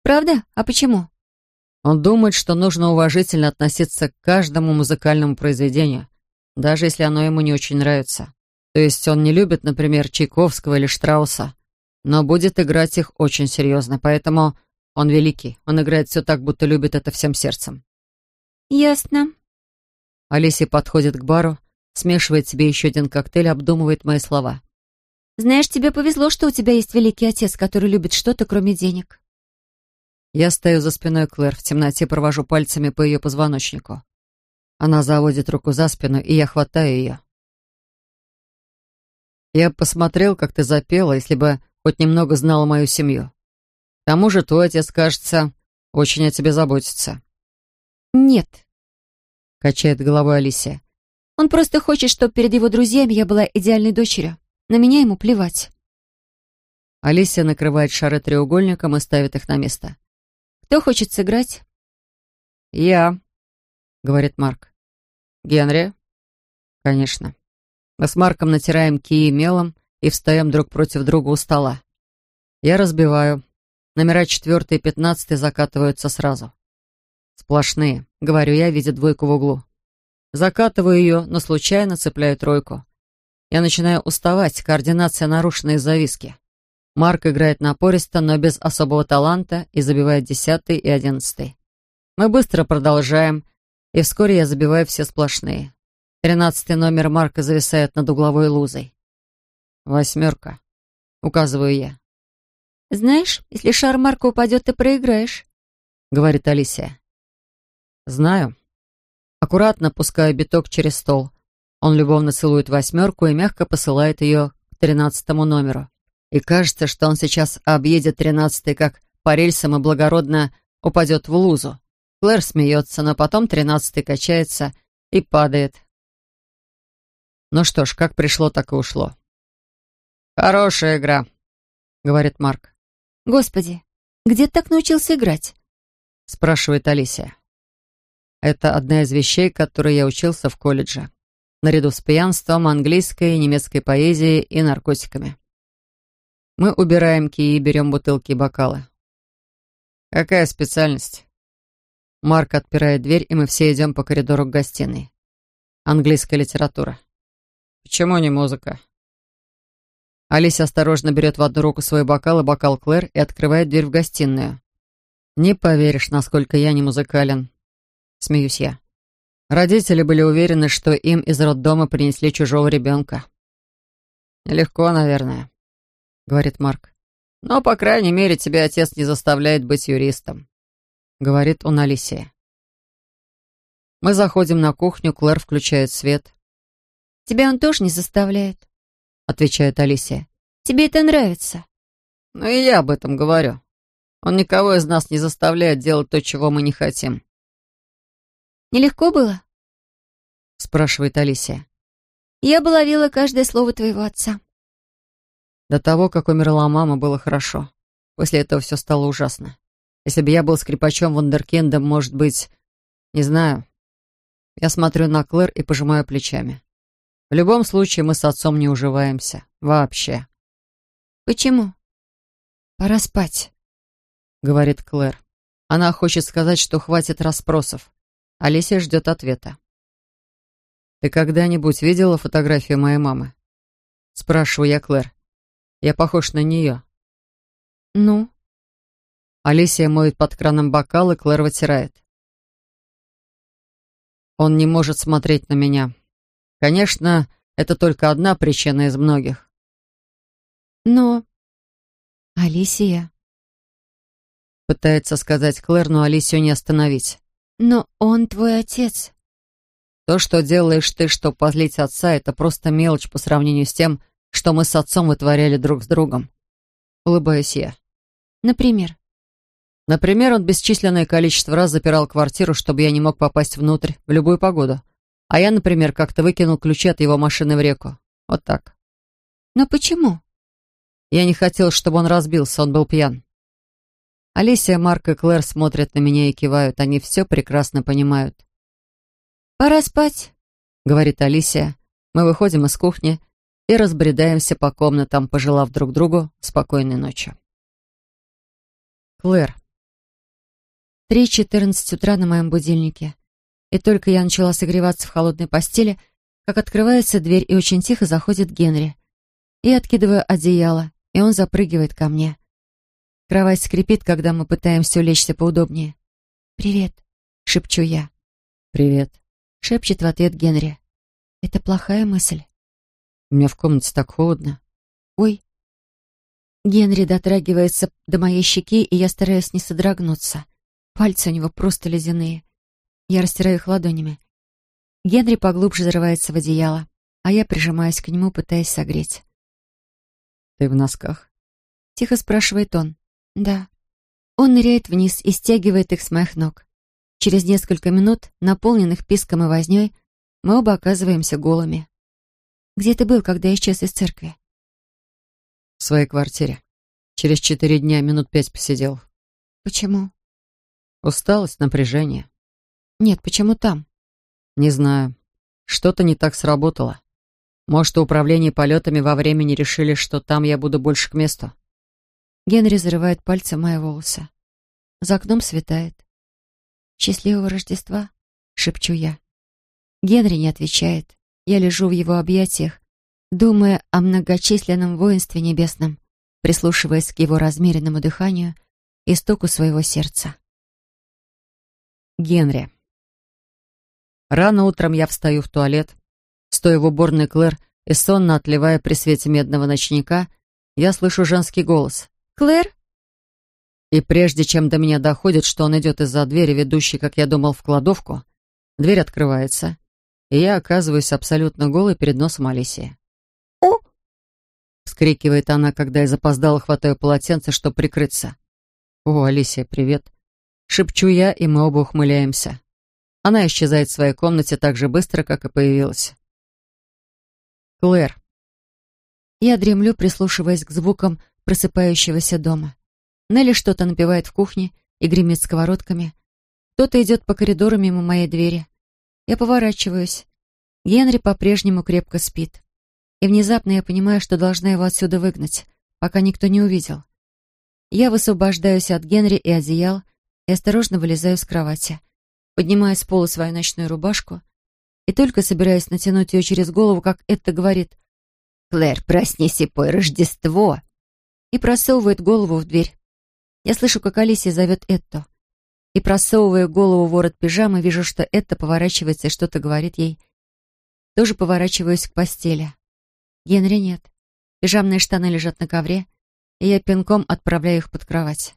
«Правда? А почему?» Он думает, что нужно уважительно относиться к каждому музыкальному произведению, даже если оно ему не очень нравится. То есть он не любит, например, Чайковского или Штрауса, но будет играть их очень серьезно, поэтому он великий. Он играет все так, будто любит это всем сердцем. «Ясно». Алисия подходит к бару, смешивает себе еще один коктейль, обдумывает мои слова. «Знаешь, тебе повезло, что у тебя есть великий отец, который любит что-то, кроме денег». Я стою за спиной Клэр, в темноте провожу пальцами по ее позвоночнику. Она заводит руку за спину, и я хватаю ее. Я посмотрел, как ты запела, если бы хоть немного знала мою семью. К тому же твой отец, кажется, очень о тебе заботится. «Нет», — качает головой Алисия. «Он просто хочет, чтобы перед его друзьями я была идеальной дочерью. На меня ему плевать». Алисия накрывает шары треугольником и ставит их на место. «Кто хочет сыграть?» «Я», — говорит Марк. «Генри?» «Конечно». Мы с Марком натираем кии мелом и встаем друг против друга у стола. Я разбиваю. Номера четвертый и пятнадцатый закатываются сразу. Сплошные, говорю я, видя двойку в углу. Закатываю ее, но случайно цепляю тройку. Я начинаю уставать, координация нарушена из-за виски. Марк играет напористо, но без особого таланта и забивает десятый и одиннадцатый. Мы быстро продолжаем, и вскоре я забиваю все сплошные. Тринадцатый номер Марка зависает над угловой лузой. «Восьмерка», — указываю я. «Знаешь, если шар Марка упадет, ты проиграешь», — говорит Алисия. Знаю. Аккуратно пускаю биток через стол. Он любовно целует восьмерку и мягко посылает ее к тринадцатому номеру. И кажется, что он сейчас объедет тринадцатый как по рельсам и благородно упадет в лузу. Клэр смеется, но потом тринадцатый качается и падает. Ну что ж, как пришло, так и ушло. «Хорошая игра», — говорит Марк. «Господи, где ты так научился играть?» — спрашивает Алисия. Это одна из вещей, которые я учился в колледже. Наряду с пьянством, английской и немецкой поэзией и наркотиками. Мы убираем кии и берем бутылки и бокалы. Какая специальность? Марк отпирает дверь, и мы все идем по коридору к гостиной. Английская литература. Почему не музыка? Алисия осторожно берет в одну руку свой бокал и бокал Клэр и открывает дверь в гостиную. Не поверишь, насколько я не музыкален. Смеюсь я. Родители были уверены, что им из роддома принесли чужого ребенка. «Легко, наверное», — говорит Марк. «Но, по крайней мере, тебя отец не заставляет быть юристом», — говорит он Алисии. Мы заходим на кухню, Клэр включает свет. «Тебя он тоже не заставляет», — отвечает Алисия. «Тебе это нравится». «Ну и я об этом говорю. Он никого из нас не заставляет делать то, чего мы не хотим». Нелегко было?» — спрашивает Алисия. «Я бы ловила каждое слово твоего отца». До того, как умерла мама, было хорошо. После этого все стало ужасно. Если бы я был скрипачом вундеркиндом, может быть... Не знаю. Я смотрю на Клэр и пожимаю плечами. В любом случае, мы с отцом не уживаемся. Вообще. «Почему?» «Пора спать», — говорит Клэр. Она хочет сказать, что хватит расспросов. Алисия ждет ответа. «Ты когда-нибудь видела фотографию моей мамы?» Спрашиваю я Клэр. «Я похож на нее». «Ну?» Алисия моет под краном бокал, и Клэр вытирает. Он не может смотреть на меня. Конечно, это только одна причина из многих. Но... Алисия... Пытается сказать Клэр, но Алисию не остановить. Но он твой отец. То, что делаешь ты, чтобы позлить отца, это просто мелочь по сравнению с тем, что мы с отцом вытворяли друг с другом. Улыбаюсь я. Например? Например, он бесчисленное количество раз запирал квартиру, чтобы я не мог попасть внутрь в любую погоду. А я, например, как-то выкинул ключи от его машины в реку. Вот так. Но почему? Я не хотел, чтобы он разбился, он был пьян. Алисия, Марк и Клэр смотрят на меня и кивают. Они все прекрасно понимают. «Пора спать», — говорит Алисия. Мы выходим из кухни и разбредаемся по комнатам, пожелав друг другу спокойной ночи. Клэр. 3.14 утра на моем будильнике. И только я начала согреваться в холодной постели, как открывается дверь, и очень тихо заходит Генри. И откидываю одеяло, и он запрыгивает ко мне. Кровать скрипит, когда мы пытаемся улечься поудобнее. «Привет», — шепчу я. «Привет», — шепчет в ответ Генри. «Это плохая мысль». У меня в комнате так холодно. Ой. Генри дотрагивается до моей щеки, и я стараюсь не содрогнуться. Пальцы у него просто ледяные. Я растираю их ладонями. Генри поглубже зарывается в одеяло, а я прижимаюсь к нему, пытаясь согреть. «Ты в носках?» — тихо спрашивает он. «Да». Он ныряет вниз и стягивает их с моих ног. Через несколько минут, наполненных писком и вознёй, мы оба оказываемся голыми. Где ты был, когда исчез из церкви? В своей квартире. Через четыре дня минут пять посидел. Почему? Усталость, напряжение. Нет, почему там? Не знаю. Что-то не так сработало. Может, у управления полетами во времени решили, что там я буду больше к месту. Генри зарывает пальцы в мои волосы. За окном светает. «Счастливого Рождества!» — шепчу я. Генри не отвечает. Я лежу в его объятиях, думая о многочисленном воинстве небесном, прислушиваясь к его размеренному дыханию и стуку своего сердца. Генри. Рано утром я встаю в туалет, стоя в уборной Клэр и сонно отливая при свете медного ночника, я слышу женский голос. «Клэр?» И прежде чем до меня доходит, что он идет из-за двери, ведущей, как я думал, в кладовку, дверь открывается, и я оказываюсь абсолютно голой перед носом Алисии. «О!» — вскрикивает она, когда я запоздала, хватаю полотенце, чтобы прикрыться. «О, Алисия, привет!» — шепчу я, и мы оба ухмыляемся. Она исчезает в своей комнате так же быстро, как и появилась. Клэр. Я дремлю, прислушиваясь к звукам просыпающегося дома. Нелли что-то напевает в кухне и гремит сковородками. Кто-то идет по коридору мимо моей двери. Я поворачиваюсь. Генри по-прежнему крепко спит. И внезапно я понимаю, что должна его отсюда выгнать, пока никто не увидел. Я высвобождаюсь от Генри и одеял и осторожно вылезаю с кровати. Поднимаю с пола свою ночную рубашку и только собираюсь натянуть ее через голову, как это говорит «Клэр, проснись и пой Рождество!» и просовывает голову в дверь. Я слышу, как Алисия зовет Этто и, просовывая голову в ворот пижамы, вижу, что это поворачивается и что-то говорит ей. Тоже поворачиваюсь к постели. Генри нет. Пижамные штаны лежат на ковре, и я пинком отправляю их под кровать.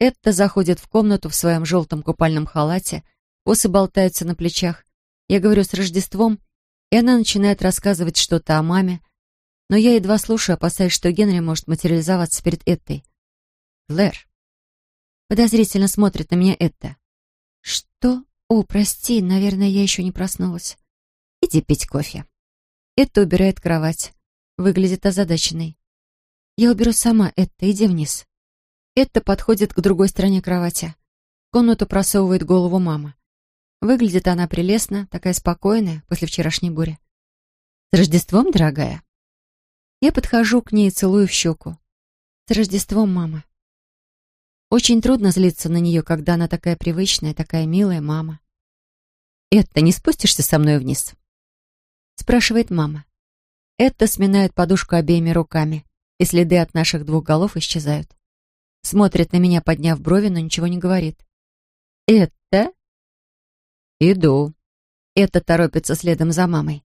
Это заходит в комнату в своем желтом купальном халате, косы болтаются на плечах. Я говорю с Рождеством, и она начинает рассказывать что-то о маме, но я едва слушаю, опасаясь, что Генри может материализоваться перед этой. «Клэр, Подозрительно смотрит на меня это. Что? О, прости, наверное, я еще не проснулась. Иди пить кофе. Это убирает кровать. Выглядит озадаченной. Я уберу сама это, иди вниз. Это подходит к другой стороне кровати. В комнату просовывает голову мама. Выглядит она прелестно, такая спокойная после вчерашней бури. «С Рождеством, дорогая?» Я подхожу к ней и целую в щеку. «С Рождеством, мама!» Очень трудно злиться на нее, когда она такая привычная, такая милая мама. «Это не спустишься со мной вниз?» спрашивает мама. Это сминает подушку обеими руками, и следы от наших двух голов исчезают. Смотрит на меня, подняв брови, но ничего не говорит. «Это?» «Иду». Это торопится следом за мамой.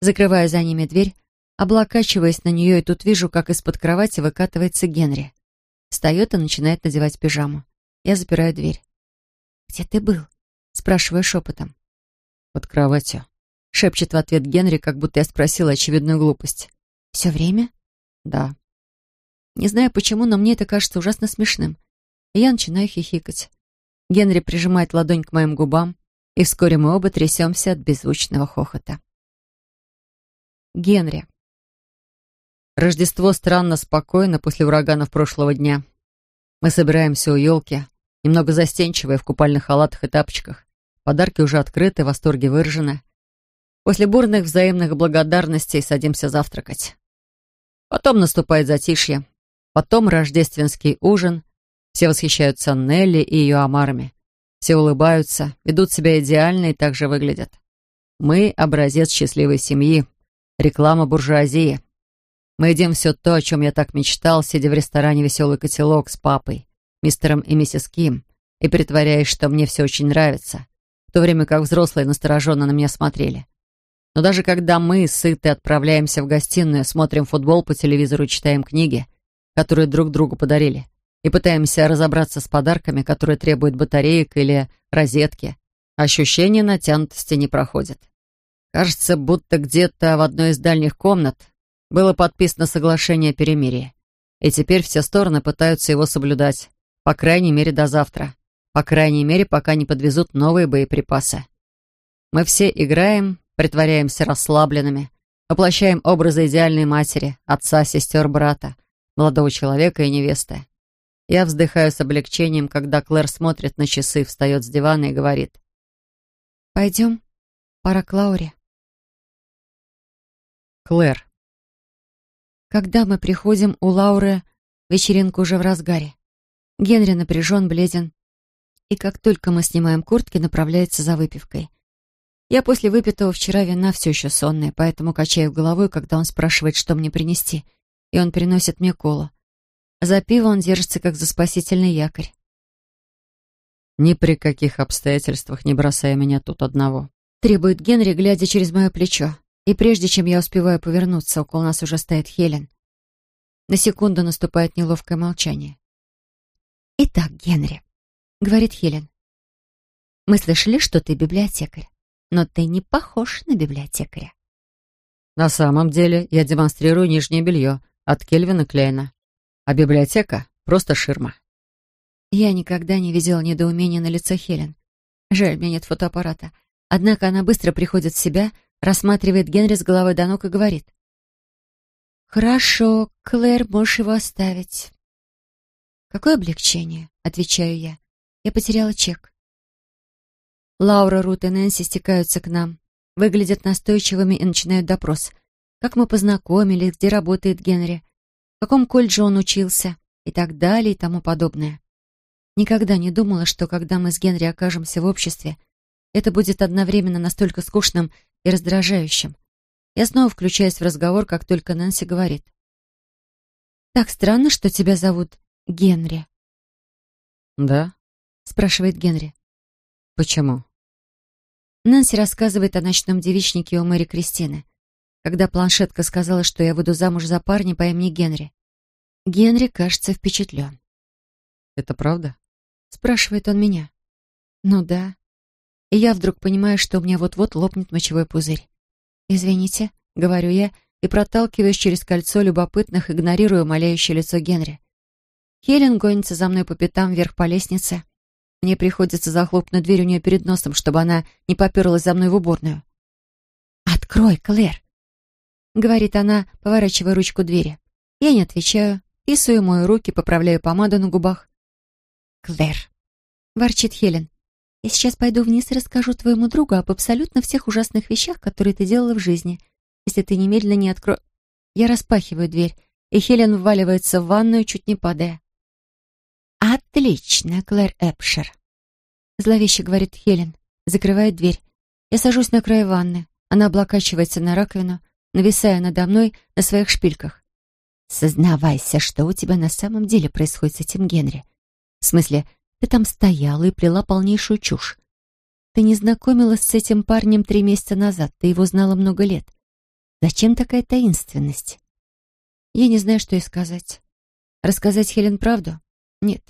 Закрываю за ними дверь, облокачиваясь на нее, и тут вижу, как из-под кровати выкатывается Генри. Встает и начинает надевать пижаму. Я запираю дверь. «Где ты был?» — спрашиваю шепотом. «Под кроватью», — шепчет в ответ Генри, как будто я спросила очевидную глупость. «Все время?» «Да». Не знаю почему, но мне это кажется ужасно смешным. И я начинаю хихикать. Генри прижимает ладонь к моим губам, и вскоре мы оба трясемся от беззвучного хохота. Генри. Рождество странно спокойно после ураганов прошлого дня. Мы собираемся у елки, немного застенчивые, в купальных халатах и тапочках. Подарки уже открыты, восторги выражены. После бурных взаимных благодарностей садимся завтракать. Потом наступает затишье. Потом рождественский ужин. Все восхищаются Нелли и ее омарами. Все улыбаются, ведут себя идеально и так же выглядят. Мы — образец счастливой семьи, реклама буржуазии. Мы едим все то, о чем я так мечтал, сидя в ресторане «Веселый котелок» с папой, мистером и миссис Ким, и притворяясь, что мне все очень нравится, в то время как взрослые настороженно на меня смотрели. Но даже когда мы, сыты, отправляемся в гостиную, смотрим футбол по телевизору, читаем книги, которые друг другу подарили, и пытаемся разобраться с подарками, которые требуют батареек или розетки, ощущение натянутости не проходит. Кажется, будто где-то в одной из дальних комнат было подписано соглашение о перемирии. И теперь все стороны пытаются его соблюдать, по крайней мере, до завтра. По крайней мере, пока не подвезут новые боеприпасы. Мы все играем, притворяемся расслабленными, воплощаем образы идеальной матери, отца, сестер, брата, молодого человека и невесты. Я вздыхаю с облегчением, когда Клэр смотрит на часы, встает с дивана и говорит. «Пойдем, пора к Лауре». Клэр. Когда мы приходим, у Лауры вечеринка уже в разгаре. Генри напряжен, бледен. И как только мы снимаем куртки, направляется за выпивкой. Я после выпитого вчера вина все еще сонная, поэтому качаю головой, когда он спрашивает, что мне принести, и он приносит мне колу. За пиво он держится, как за спасительный якорь. «Ни при каких обстоятельствах не бросая меня тут одного», требует Генри, глядя через мое плечо. И прежде чем я успеваю повернуться, около нас уже стоит Хелен. На секунду наступает неловкое молчание. «Итак, Генри», — говорит Хелен, — «мы слышали, что ты библиотекарь, но ты не похож на библиотекаря». «На самом деле я демонстрирую нижнее белье от Кельвина Клейна, а библиотека — просто ширма». Я никогда не видела недоумения на лице Хелен. Жаль, у меня нет фотоаппарата. Однако она быстро приходит в себя рассматривает Генри с головой до ног и говорит. «Хорошо, Клэр, можешь его оставить». «Какое облегчение?» — отвечаю я. «Я потеряла чек». Лаура, Рут и Нэнси стекаются к нам, выглядят настойчивыми и начинают допрос. Как мы познакомились, где работает Генри, каком колледже он учился и так далее и тому подобное. Никогда не думала, что когда мы с Генри окажемся в обществе, это будет одновременно настолько скучным и раздражающим. Я снова включаюсь в разговор, как только Нэнси говорит. «Так странно, что тебя зовут Генри». «Да?» — спрашивает Генри. «Почему?» Нэнси рассказывает о ночном девичнике у Мэри Кристины, когда планшетка сказала, что я выйду замуж за парня по имени Генри. Генри, кажется, впечатлен. «Это правда?» — спрашивает он меня. «Ну да и я вдруг понимаю, что у меня вот-вот лопнет мочевой пузырь. «Извините», — говорю я, и проталкиваюсь через кольцо любопытных, игнорируя умоляющее лицо Генри. Хелен гонится за мной по пятам вверх по лестнице. Мне приходится захлопнуть дверь у нее перед носом, чтобы она не поперлась за мной в уборную. «Открой, Клэр!» — говорит она, поворачивая ручку двери. Я не отвечаю, писаю мою руки, поправляю помаду на губах. «Клэр!» — ворчит Хелен. Я сейчас пойду вниз и расскажу твоему другу об абсолютно всех ужасных вещах, которые ты делала в жизни. Если ты немедленно не откро...» Я распахиваю дверь, и Хелен вваливается в ванную, чуть не падая. «Отлично, Клэр Эпшер», — зловеще говорит Хелен, закрывает дверь. Я сажусь на край ванны. Она облокачивается на раковину, нависая надо мной на своих шпильках. «Сознавайся, что у тебя на самом деле происходит с этим Генри. В смысле, ты там стояла и плела полнейшую чушь. Ты не знакомилась с этим парнем три месяца назад, ты его знала много лет. Зачем такая таинственность?» Я не знаю, что ей сказать. Рассказать Хелен правду? Нет.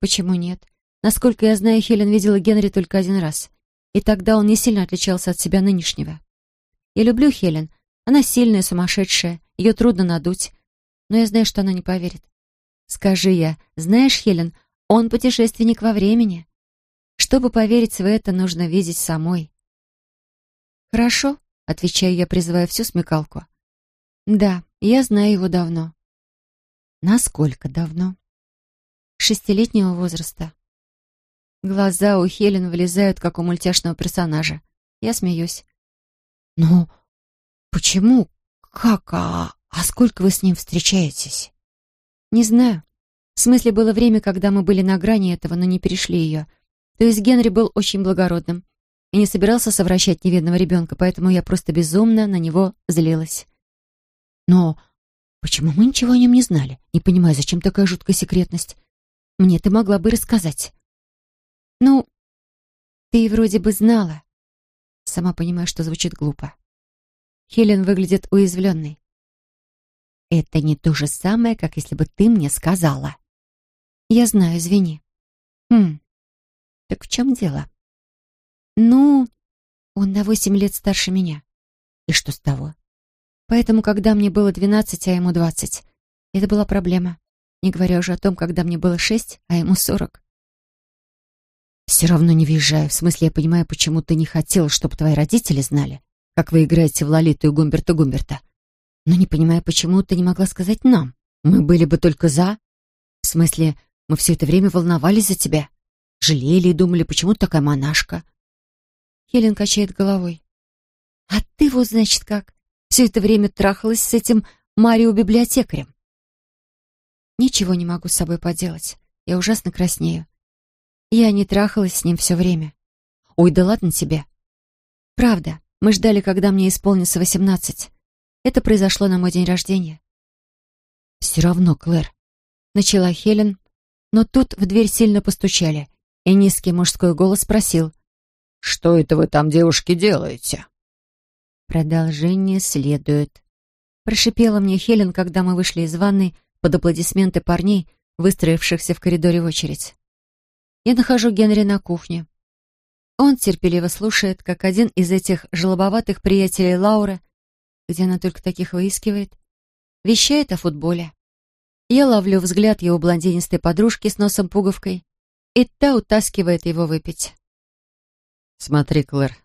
Почему нет? Насколько я знаю, Хелен видела Генри только один раз. И тогда он не сильно отличался от себя нынешнего. Я люблю Хелен. Она сильная, сумасшедшая. Ее трудно надуть. Но я знаю, что она не поверит. Скажи я, знаешь, Хелен, он путешественник во времени. Чтобы поверить в это, нужно видеть самой. «Хорошо», — отвечаю я, призывая всю смекалку. «Да, я знаю его давно». «Насколько давно?» «Шестилетнего возраста». Глаза у Хелен вылезают, как у мультяшного персонажа. Я смеюсь. «Ну, почему? Как? А, а сколько вы с ним встречаетесь?» «Не знаю. В смысле, было время, когда мы были на грани этого, но не перешли ее. То есть Генри был очень благородным и не собирался совращать невинного ребенка, поэтому я просто безумно на него злилась. Но почему мы ничего о нем не знали? Не понимаю, зачем такая жуткая секретность? Мне ты могла бы рассказать. «Ну, ты вроде бы знала». Сама понимаю, что звучит глупо. Хелен выглядит уязвленной. «Это не то же самое, как если бы ты мне сказала». «Я знаю, извини». «Хм, так в чем дело?» «Ну, он на восемь лет старше меня. И что с того? Поэтому, когда мне было двенадцать, а ему двадцать, это была проблема. Не говоря уже о том, когда мне было шесть, а ему сорок. «Все равно не въезжаю. В смысле, я понимаю, почему ты не хотел, чтобы твои родители знали, как вы играете в Лолиту и Гумберта-Гумберта. Но не понимаю, почему ты не могла сказать нам. Мы были бы только за. В смысле, мы все это время волновались за тебя. Жалели и думали, почему ты такая монашка». Хелен качает головой. «А ты вот, значит, как? Все это время трахалась с этим Марио-библиотекарем?» «Ничего не могу с собой поделать. Я ужасно краснею. Я не трахалась с ним все время. Ой, да ладно тебе. Правда, мы ждали, когда мне исполнится восемнадцать. Это произошло на мой день рождения. Все равно, Клэр. Начала Хелен, но тут в дверь сильно постучали, и низкий мужской голос спросил. «Что это вы там, девушки, делаете?» «Продолжение следует», — прошипела мне Хелен, когда мы вышли из ванной под аплодисменты парней, выстроившихся в коридоре в очередь. Я нахожу Генри на кухне. Он терпеливо слушает, как один из этих жлобоватых приятелей Лауры, где она только таких выискивает, вещает о футболе. Я ловлю взгляд его блондинистой подружки с носом-пуговкой, и та утаскивает его выпить. «Смотри, Клэр,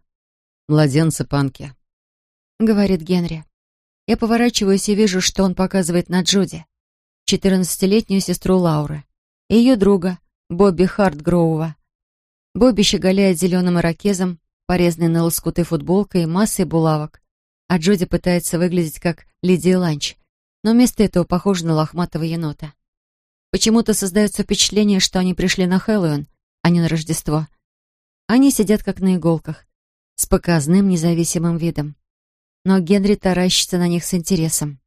младенцы панки», — говорит Генри. Я поворачиваюсь и вижу, что он показывает на Джуди, четырнадцатилетнюю сестру Лауры, и ее друга, Бобби Хартгроува. Бобби щеголяет зеленым ирокезом, порезанной на лоскуты футболкой и массой булавок, а Джоди пытается выглядеть как Лидия Ланч, но вместо этого похожа на лохматого енота. Почему-то создается впечатление, что они пришли на Хэллоуин, а не на Рождество. Они сидят как на иголках, с показным независимым видом. Но Генри таращится на них с интересом.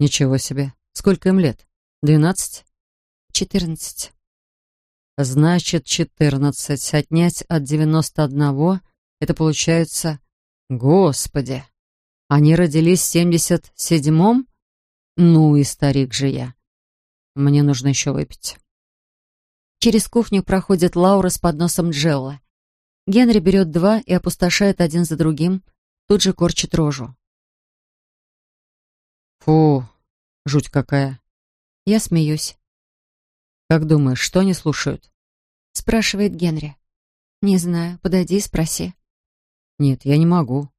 «Ничего себе! Сколько им лет? Двенадцать?» «Четырнадцать». Значит, четырнадцать отнять от девяносто одного — это получается... Господи! Они родились в семьдесят седьмом? Ну и старик же я. Мне нужно еще выпить. Через кухню проходит Лаура с подносом Джелла. Генри берет два и опустошает один за другим, тут же корчит рожу. Фу, жуть какая. Я смеюсь. «Как думаешь, что они слушают?» — спрашивает Генри. «Не знаю. Подойди и спроси». «Нет, я не могу».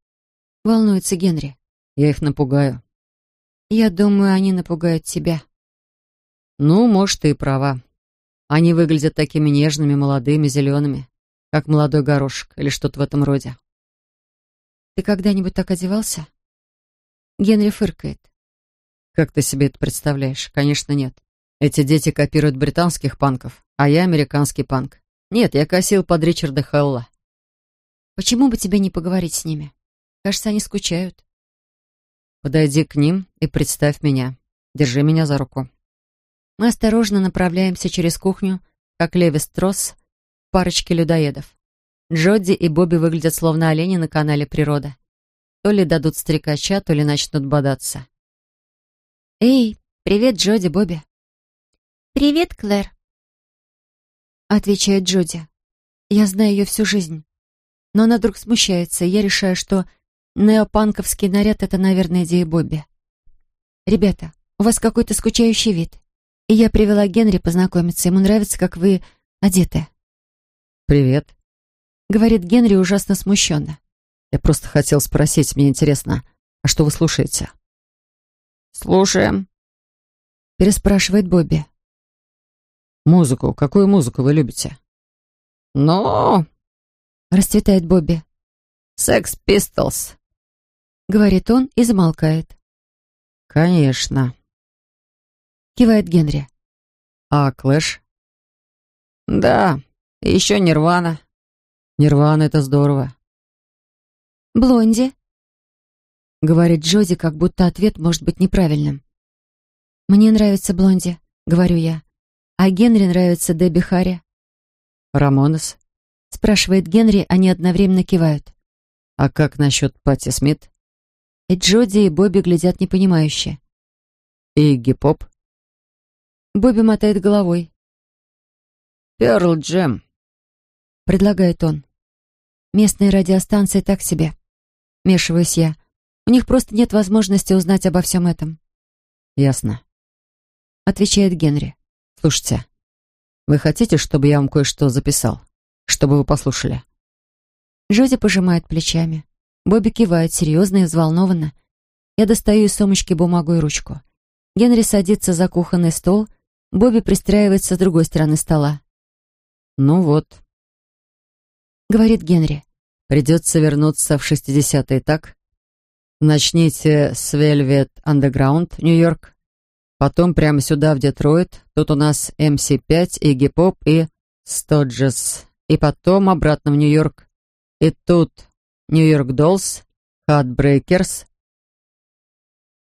Волнуется Генри. «Я их напугаю». «Я думаю, они напугают тебя». «Ну, может, ты и права. Они выглядят такими нежными, молодыми, зелеными, как молодой горошек или что-то в этом роде». «Ты когда-нибудь так одевался?» Генри фыркает. «Как ты себе это представляешь? Конечно, нет. Эти дети копируют британских панков, а я американский панк. Нет, я косил под Ричарда Хелла. Почему бы тебе не поговорить с ними? Кажется, они скучают. Подойди к ним и представь меня. Держи меня за руку. Мы осторожно направляемся через кухню, как Леви Стросс, парочки людоедов. Джодди и Бобби выглядят словно олени на канале «Природа». То ли дадут стрекача, то ли начнут бодаться. «Эй, привет, Джоди, Бобби!» «Привет, Клэр!» Отвечает Джоди. Я знаю ее всю жизнь. Но она вдруг смущается, и я решаю, что неопанковский наряд — это, наверное, идея Бобби. «Ребята, у вас какой-то скучающий вид. И я привела Генри познакомиться. Ему нравится, как вы одеты». «Привет», — говорит Генри ужасно смущенно. «Я просто хотел спросить, мне интересно, а что вы слушаете?» «Слушаем», — переспрашивает Бобби. «Музыку. Какую музыку вы любите?» «Ну...» — расцветает Бобби. «Секс Пистолс», — говорит он и замолкает. «Конечно», — кивает Генри. «А Клэш?» «Да, еще Нирвана». «Нирвана — это здорово». «Блонди», — говорит Джоди, как будто ответ может быть неправильным. «Мне нравится Блонди», — говорю я. «А Генри нравится Дебби Харри». «Рамонес?» — спрашивает Генри, они одновременно кивают. «А как насчет Пати Смит?» И Джоди, и Бобби глядят непонимающе. «И гип-поп?» Бобби мотает головой. «Перл Джем», — предлагает он. «Местные радиостанции так себе». Мешиваюсь я. У них просто нет возможности узнать обо всем этом. «Ясно», — отвечает Генри. «Слушайте, вы хотите, чтобы я вам кое-что записал? Чтобы вы послушали?» Джоди пожимает плечами. Бобби кивает серьезно и взволнованно. Я достаю из сумочки бумагу и ручку. Генри садится за кухонный стол, Бобби пристраивается с другой стороны стола. «Ну вот», — говорит Генри. «Придется вернуться в 60-е, так? Начните с Velvet Underground, Нью-Йорк. Потом прямо сюда, в Детройт. Тут у нас MC5, и Игги Поп, и Stooges. И потом обратно в Нью-Йорк. И тут New York Dolls, Heartbreakers.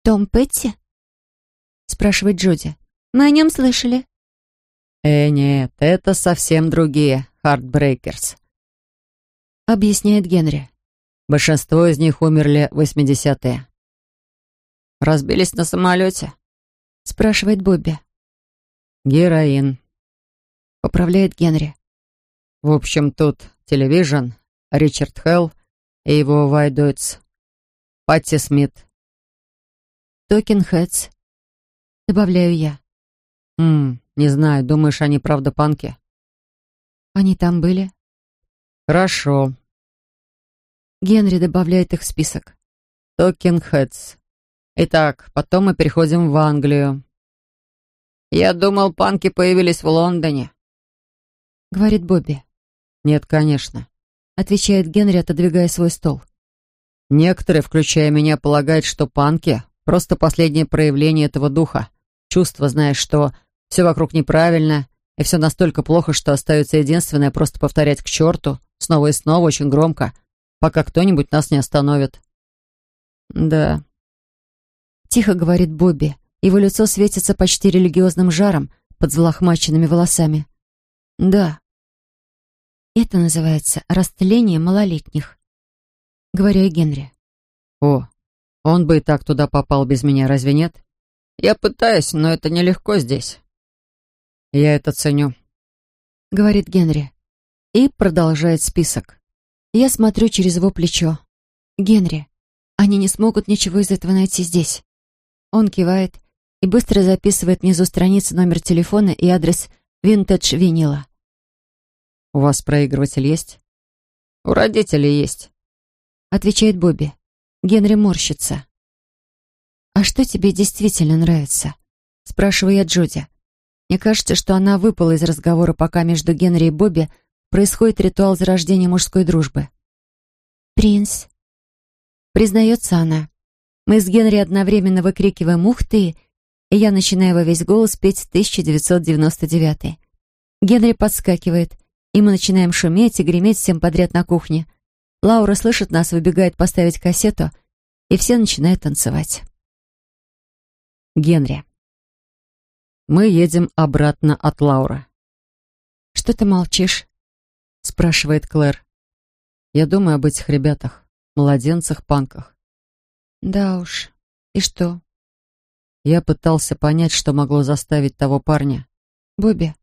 «Том Петти?» — спрашивает Джоди. «Мы о нем слышали». «Э, нет, это совсем другие Heartbreakers», — объясняет Генри. Большинство из них умерли в 80-е. «Разбились на самолете?» — спрашивает Бобби. «Героин», — поправляет Генри. В общем, тут Television, Ричард Хелл и его Voidoids, Патти Смит. Talking Heads. Добавляю я. Ммм, не знаю, думаешь, они правда панки? Они там были? Хорошо. Генри добавляет их в список. Talking Heads. Итак, потом мы переходим в Англию. «Я думал, панки появились в Лондоне», — говорит Бобби. «Нет, конечно», — отвечает Генри, отодвигая свой стол. «Некоторые, включая меня, полагают, что панки — просто последнее проявление этого духа. Чувство, знаешь, что все вокруг неправильно, и все настолько плохо, что остается единственное — просто повторять к черту, снова и снова, очень громко, пока кто-нибудь нас не остановит». «Да», — тихо говорит Бобби. Его лицо светится почти религиозным жаром под взлохмаченными волосами. «Да». Это называется растление малолетних. Говорю я Генри. «О, он бы и так туда попал без меня, разве нет?» «Я пытаюсь, но это нелегко здесь». «Я это ценю», — говорит Генри. И продолжает список. Я смотрю через его плечо. «Генри, они не смогут ничего из этого найти здесь». Он кивает и быстро записывает внизу страницы номер телефона и адрес винтедж винила. «У вас проигрыватель есть?» «У родителей есть», — отвечает Бобби. Генри морщится. «А что тебе действительно нравится?» — спрашиваю я Джуди. Мне кажется, что она выпала из разговора, пока между Генри и Бобби происходит ритуал зарождения мужской дружбы. «Принц», — признается она. Мы с Генри одновременно выкрикиваем «Ух ты!» и я начинаю во весь голос петь 1999. Генри подскакивает, и мы начинаем шуметь и греметь всем подряд на кухне. Лаура слышит нас, выбегает поставить кассету, и все начинают танцевать. Генри. Мы едем обратно от Лауры. «Что ты молчишь?» — спрашивает Клэр. «Я думаю об этих ребятах, младенцах, панках». «Да уж. И что?» Я пытался понять, что могло заставить того парня. «Бобби?»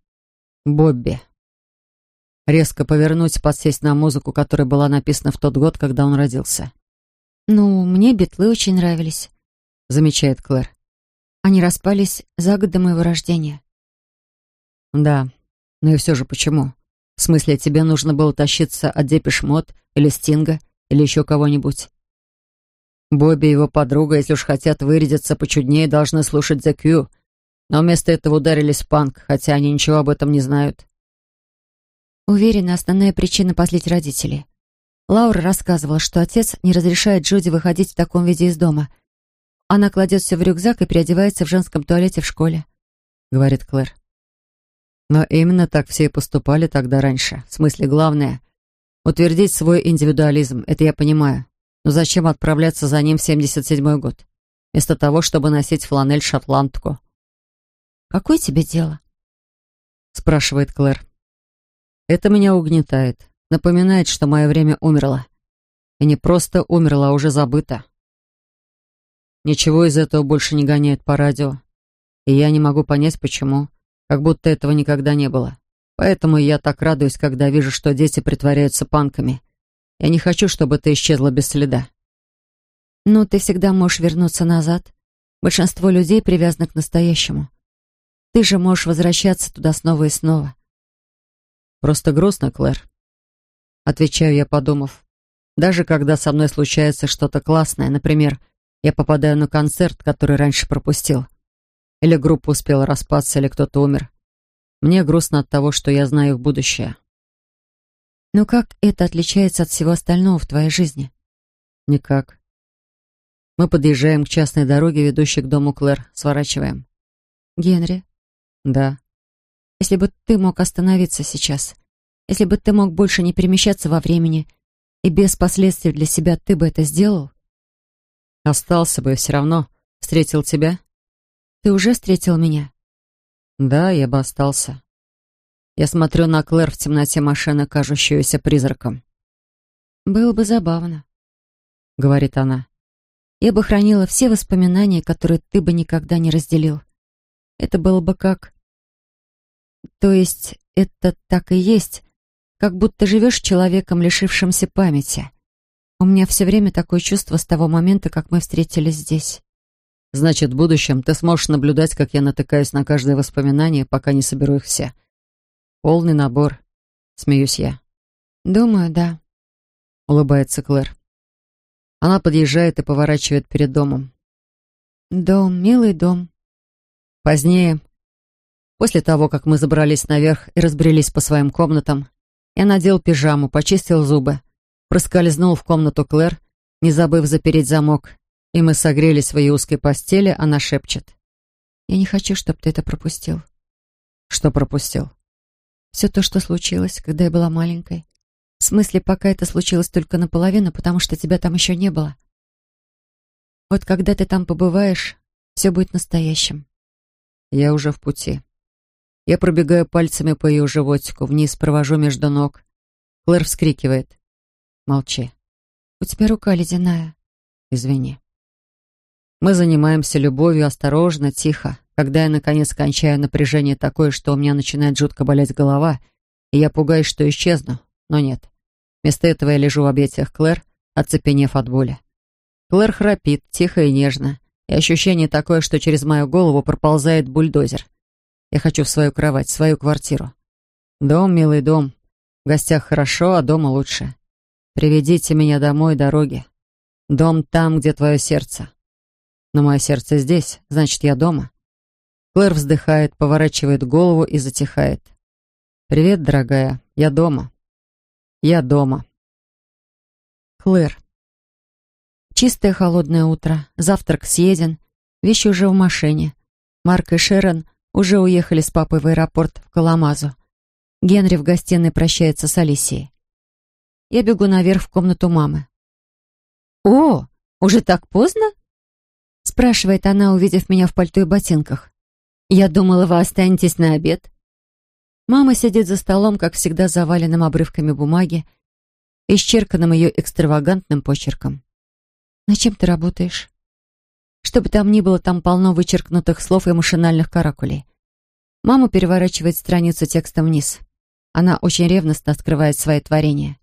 «Бобби». Резко повернуть, подсесть на музыку, которая была написана в тот год, когда он родился. «Ну, мне битлы очень нравились», — замечает Клэр. «Они распались за год до моего рождения». «Да, но и все же почему? В смысле, тебе нужно было тащиться от Depeche Mode или Стинга или еще кого-нибудь?» Бобби и его подруга, если уж хотят вырядиться почуднее, должны слушать The Q, но вместо этого ударились в панк, хотя они ничего об этом не знают. Уверена, основная причина позлить родителей. Лаура рассказывала, что отец не разрешает Джуди выходить в таком виде из дома. Она кладет все в рюкзак и переодевается в женском туалете в школе, — говорит Клэр. Но именно так все и поступали тогда раньше. В смысле, главное — утвердить свой индивидуализм, это я понимаю. Но зачем отправляться за ним в 77-й год? Вместо того, чтобы носить фланель-шотландку. «Какое тебе дело?» — спрашивает Клэр. Это меня угнетает, напоминает, что мое время умерло. И не просто умерло, а уже забыто. Ничего из этого больше не гоняет по радио. И я не могу понять, почему. Как будто этого никогда не было. Поэтому я так радуюсь, когда вижу, что дети притворяются панками. Я не хочу, чтобы ты исчезла без следа. Но ты всегда можешь вернуться назад. Большинство людей привязаны к настоящему. Ты же можешь возвращаться туда снова и снова. Просто грустно, Клэр. Отвечаю я, подумав. Даже когда со мной случается что-то классное, например, я попадаю на концерт, который раньше пропустил, или группа успела распасться, или кто-то умер, мне грустно от того, что я знаю их будущее. Но как это отличается от всего остального в твоей жизни? Никак. Мы подъезжаем к частной дороге, ведущей к дому Клэр, сворачиваем. Генри? Да. Если бы ты мог остановиться сейчас, если бы ты мог больше не перемещаться во времени, и без последствий для себя ты бы это сделал? Остался бы все равно. Встретил тебя? Ты уже встретил меня? Да, я бы остался. Я смотрю на Клэр в темноте машины, кажущуюся призраком. «Было бы забавно», — говорит она. «Я бы хранила все воспоминания, которые ты бы никогда не разделил. Это было бы как то есть это так и есть, как будто живешь человеком, лишившимся памяти. У меня все время такое чувство с того момента, как мы встретились здесь. Значит, в будущем ты сможешь наблюдать, как я натыкаюсь на каждое воспоминание, пока не соберу их все. Полный набор. Смеюсь я. Думаю, да. Улыбается Клэр. Она подъезжает и поворачивает перед домом. Дом, милый дом. Позднее, После того, как мы забрались наверх и разбрелись по своим комнатам, я надел пижаму, почистил зубы, проскользнул в комнату Клэр, не забыв запереть замок, и мы согрелись в ее узкой постели, она шепчет. «Я не хочу, чтобы ты это пропустил». «Что пропустил?» «Все то, что случилось, когда я была маленькой. В смысле, пока это случилось только наполовину, потому что тебя там еще не было. Вот когда ты там побываешь, все будет настоящим». «Я уже в пути». Я пробегаю пальцами по ее животику, вниз провожу между ног. Клэр вскрикивает. Молчи. У тебя рука ледяная. Извини. Мы занимаемся любовью осторожно, тихо. Когда я, наконец, кончаю напряжение такое, что у меня начинает жутко болеть голова, и я пугаюсь, что исчезну, но нет. Вместо этого я лежу в объятиях Клэр, оцепенев от боли. Клэр храпит, тихо и нежно, и ощущение такое, что через мою голову проползает бульдозер. Я хочу в свою кровать, в свою квартиру. Дом, милый дом. В гостях хорошо, а дома лучше. Приведите меня домой, дороги. Дом там, где твое сердце. Но мое сердце здесь, значит, я дома. Клэр вздыхает, поворачивает голову и затихает. «Привет, дорогая, я дома. Я дома». Клэр. Чистое холодное утро, завтрак съеден, вещи уже в машине. Марк и Шерон уже уехали с папой в аэропорт в Каламазу. Генри в гостиной прощается с Алисией. Я бегу наверх в комнату мамы. «О, уже так поздно?» спрашивает она, увидев меня в пальто и ботинках. «Я думала, вы останетесь на обед». Мама сидит за столом, как всегда, заваленным обрывками бумаги, исчерканным ее экстравагантным почерком. «На чем ты работаешь?» Что бы там ни было, там полно вычеркнутых слов и машинальных каракулей. Мама переворачивает страницу текстом вниз. Она очень ревностно открывает свои творения.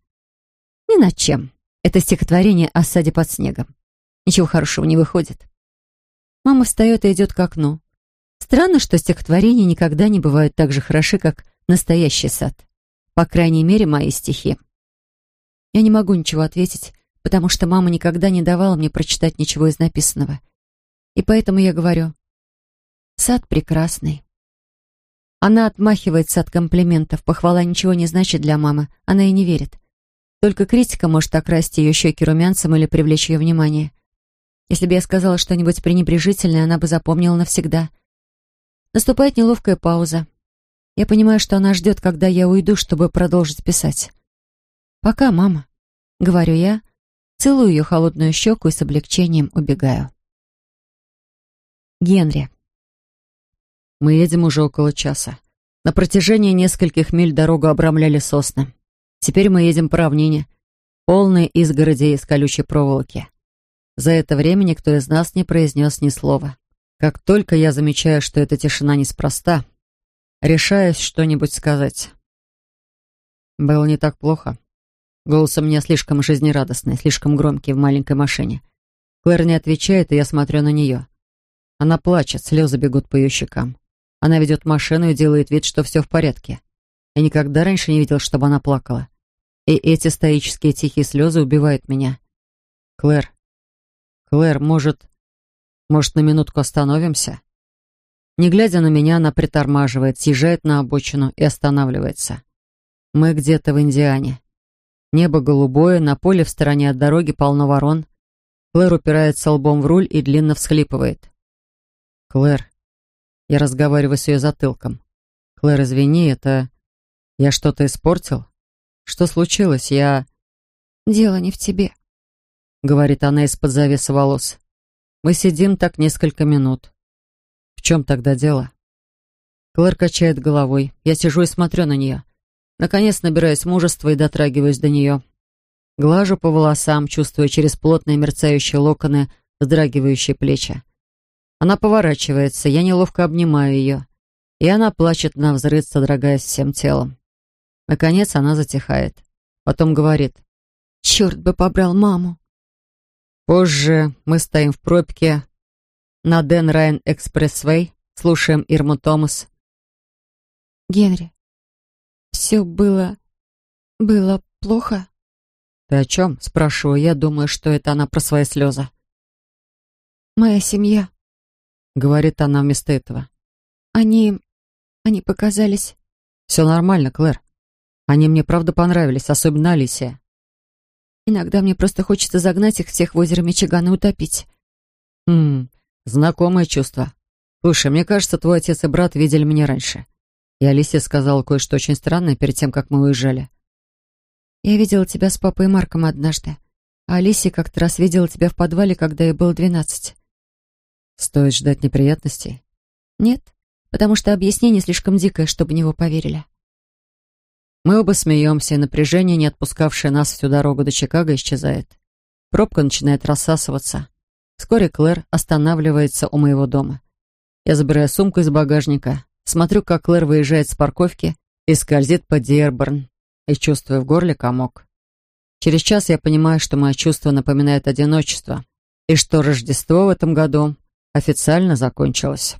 Ни над чем. Это стихотворение о саде под снегом. Ничего хорошего не выходит. Мама встает и идет к окну. Странно, что стихотворения никогда не бывают так же хороши, как настоящий сад. По крайней мере, мои стихи. Я не могу ничего ответить, потому что мама никогда не давала мне прочитать ничего из написанного. И поэтому я говорю, сад прекрасный. Она отмахивается от комплиментов, похвала ничего не значит для мамы, она и не верит. Только критика может окрасить ее щеки румянцем или привлечь ее внимание. Если бы я сказала что-нибудь пренебрежительное, она бы запомнила навсегда. Наступает неловкая пауза. Я понимаю, что она ждет, когда я уйду, чтобы продолжить писать. «Пока, мама», — говорю я, целую ее холодную щеку и с облегчением убегаю. Генри. Мы едем уже около часа. На протяжении нескольких миль дорогу обрамляли сосны. Теперь мы едем по равнине, полной изгороди из колючей проволоки. За это время никто из нас не произнес ни слова. Как только я замечаю, что эта тишина неспроста, решаюсь что-нибудь сказать. Было не так плохо. Голос у меня слишком жизнерадостный, слишком громкий в маленькой машине. Клэр не отвечает, и я смотрю на нее. Она плачет, слезы бегут по ее щекам. Она ведет машину и делает вид, что все в порядке. Я никогда раньше не видел, чтобы она плакала. И эти стоические тихие слезы убивают меня. Клэр. Клэр, может... Может, на минутку остановимся? Не глядя на меня, она притормаживает, съезжает на обочину и останавливается. Мы где-то в Индиане. Небо голубое, на поле в стороне от дороги полно ворон. Клэр упирается лбом в руль и длинно всхлипывает. «Клэр». Я разговариваю с ее затылком. «Клэр, извини, это... Я что-то испортил? Что случилось? Я...» «Дело не в тебе», — говорит она из-под завеса волос. Мы сидим так несколько минут. В чем тогда дело? Клэр качает головой. Я сижу и смотрю на нее. Наконец набираюсь мужества и дотрагиваюсь до нее. Глажу по волосам, чувствуя через плотные мерцающие локоны вздрагивающие плечи. Она поворачивается, я неловко обнимаю ее. И она плачет на взрыв, содрогаясь всем телом. Наконец она затихает. Потом говорит. «Черт бы побрал маму!» Позже мы стоим в пробке на Ден Райн Экспрессвей, слушаем Ирму Томас. «Генри, все было... было плохо?» «Ты о чем?» — спрашиваю я, думаю, что это она про свои слезы. «Моя семья. — говорит она вместо этого. «Они... они показались...» «Все нормально, Клэр. Они мне правда понравились, особенно Алисия». «Иногда мне просто хочется загнать их всех в озеро Мичиган и утопить». «Хм, знакомое чувство. Слушай, мне кажется, твой отец и брат видели меня раньше. И Алисия сказала кое-что очень странное перед тем, как мы уезжали». «Я видела тебя с папой и Марком однажды. А Алисия как-то раз видела тебя в подвале, когда ей было двенадцать». Стоит ждать неприятностей? Нет, потому что объяснение слишком дикое, чтобы в него поверили. Мы оба смеемся, и напряжение, не отпускавшее нас всю дорогу до Чикаго, исчезает. Пробка начинает рассасываться. Вскоре Клэр останавливается у моего дома. Я забираю сумку из багажника, смотрю, как Клэр выезжает с парковки и скользит по Диерборн, и чувствую в горле комок. Через час я понимаю, что мое чувство напоминает одиночество, и что Рождество в этом году официально закончилось.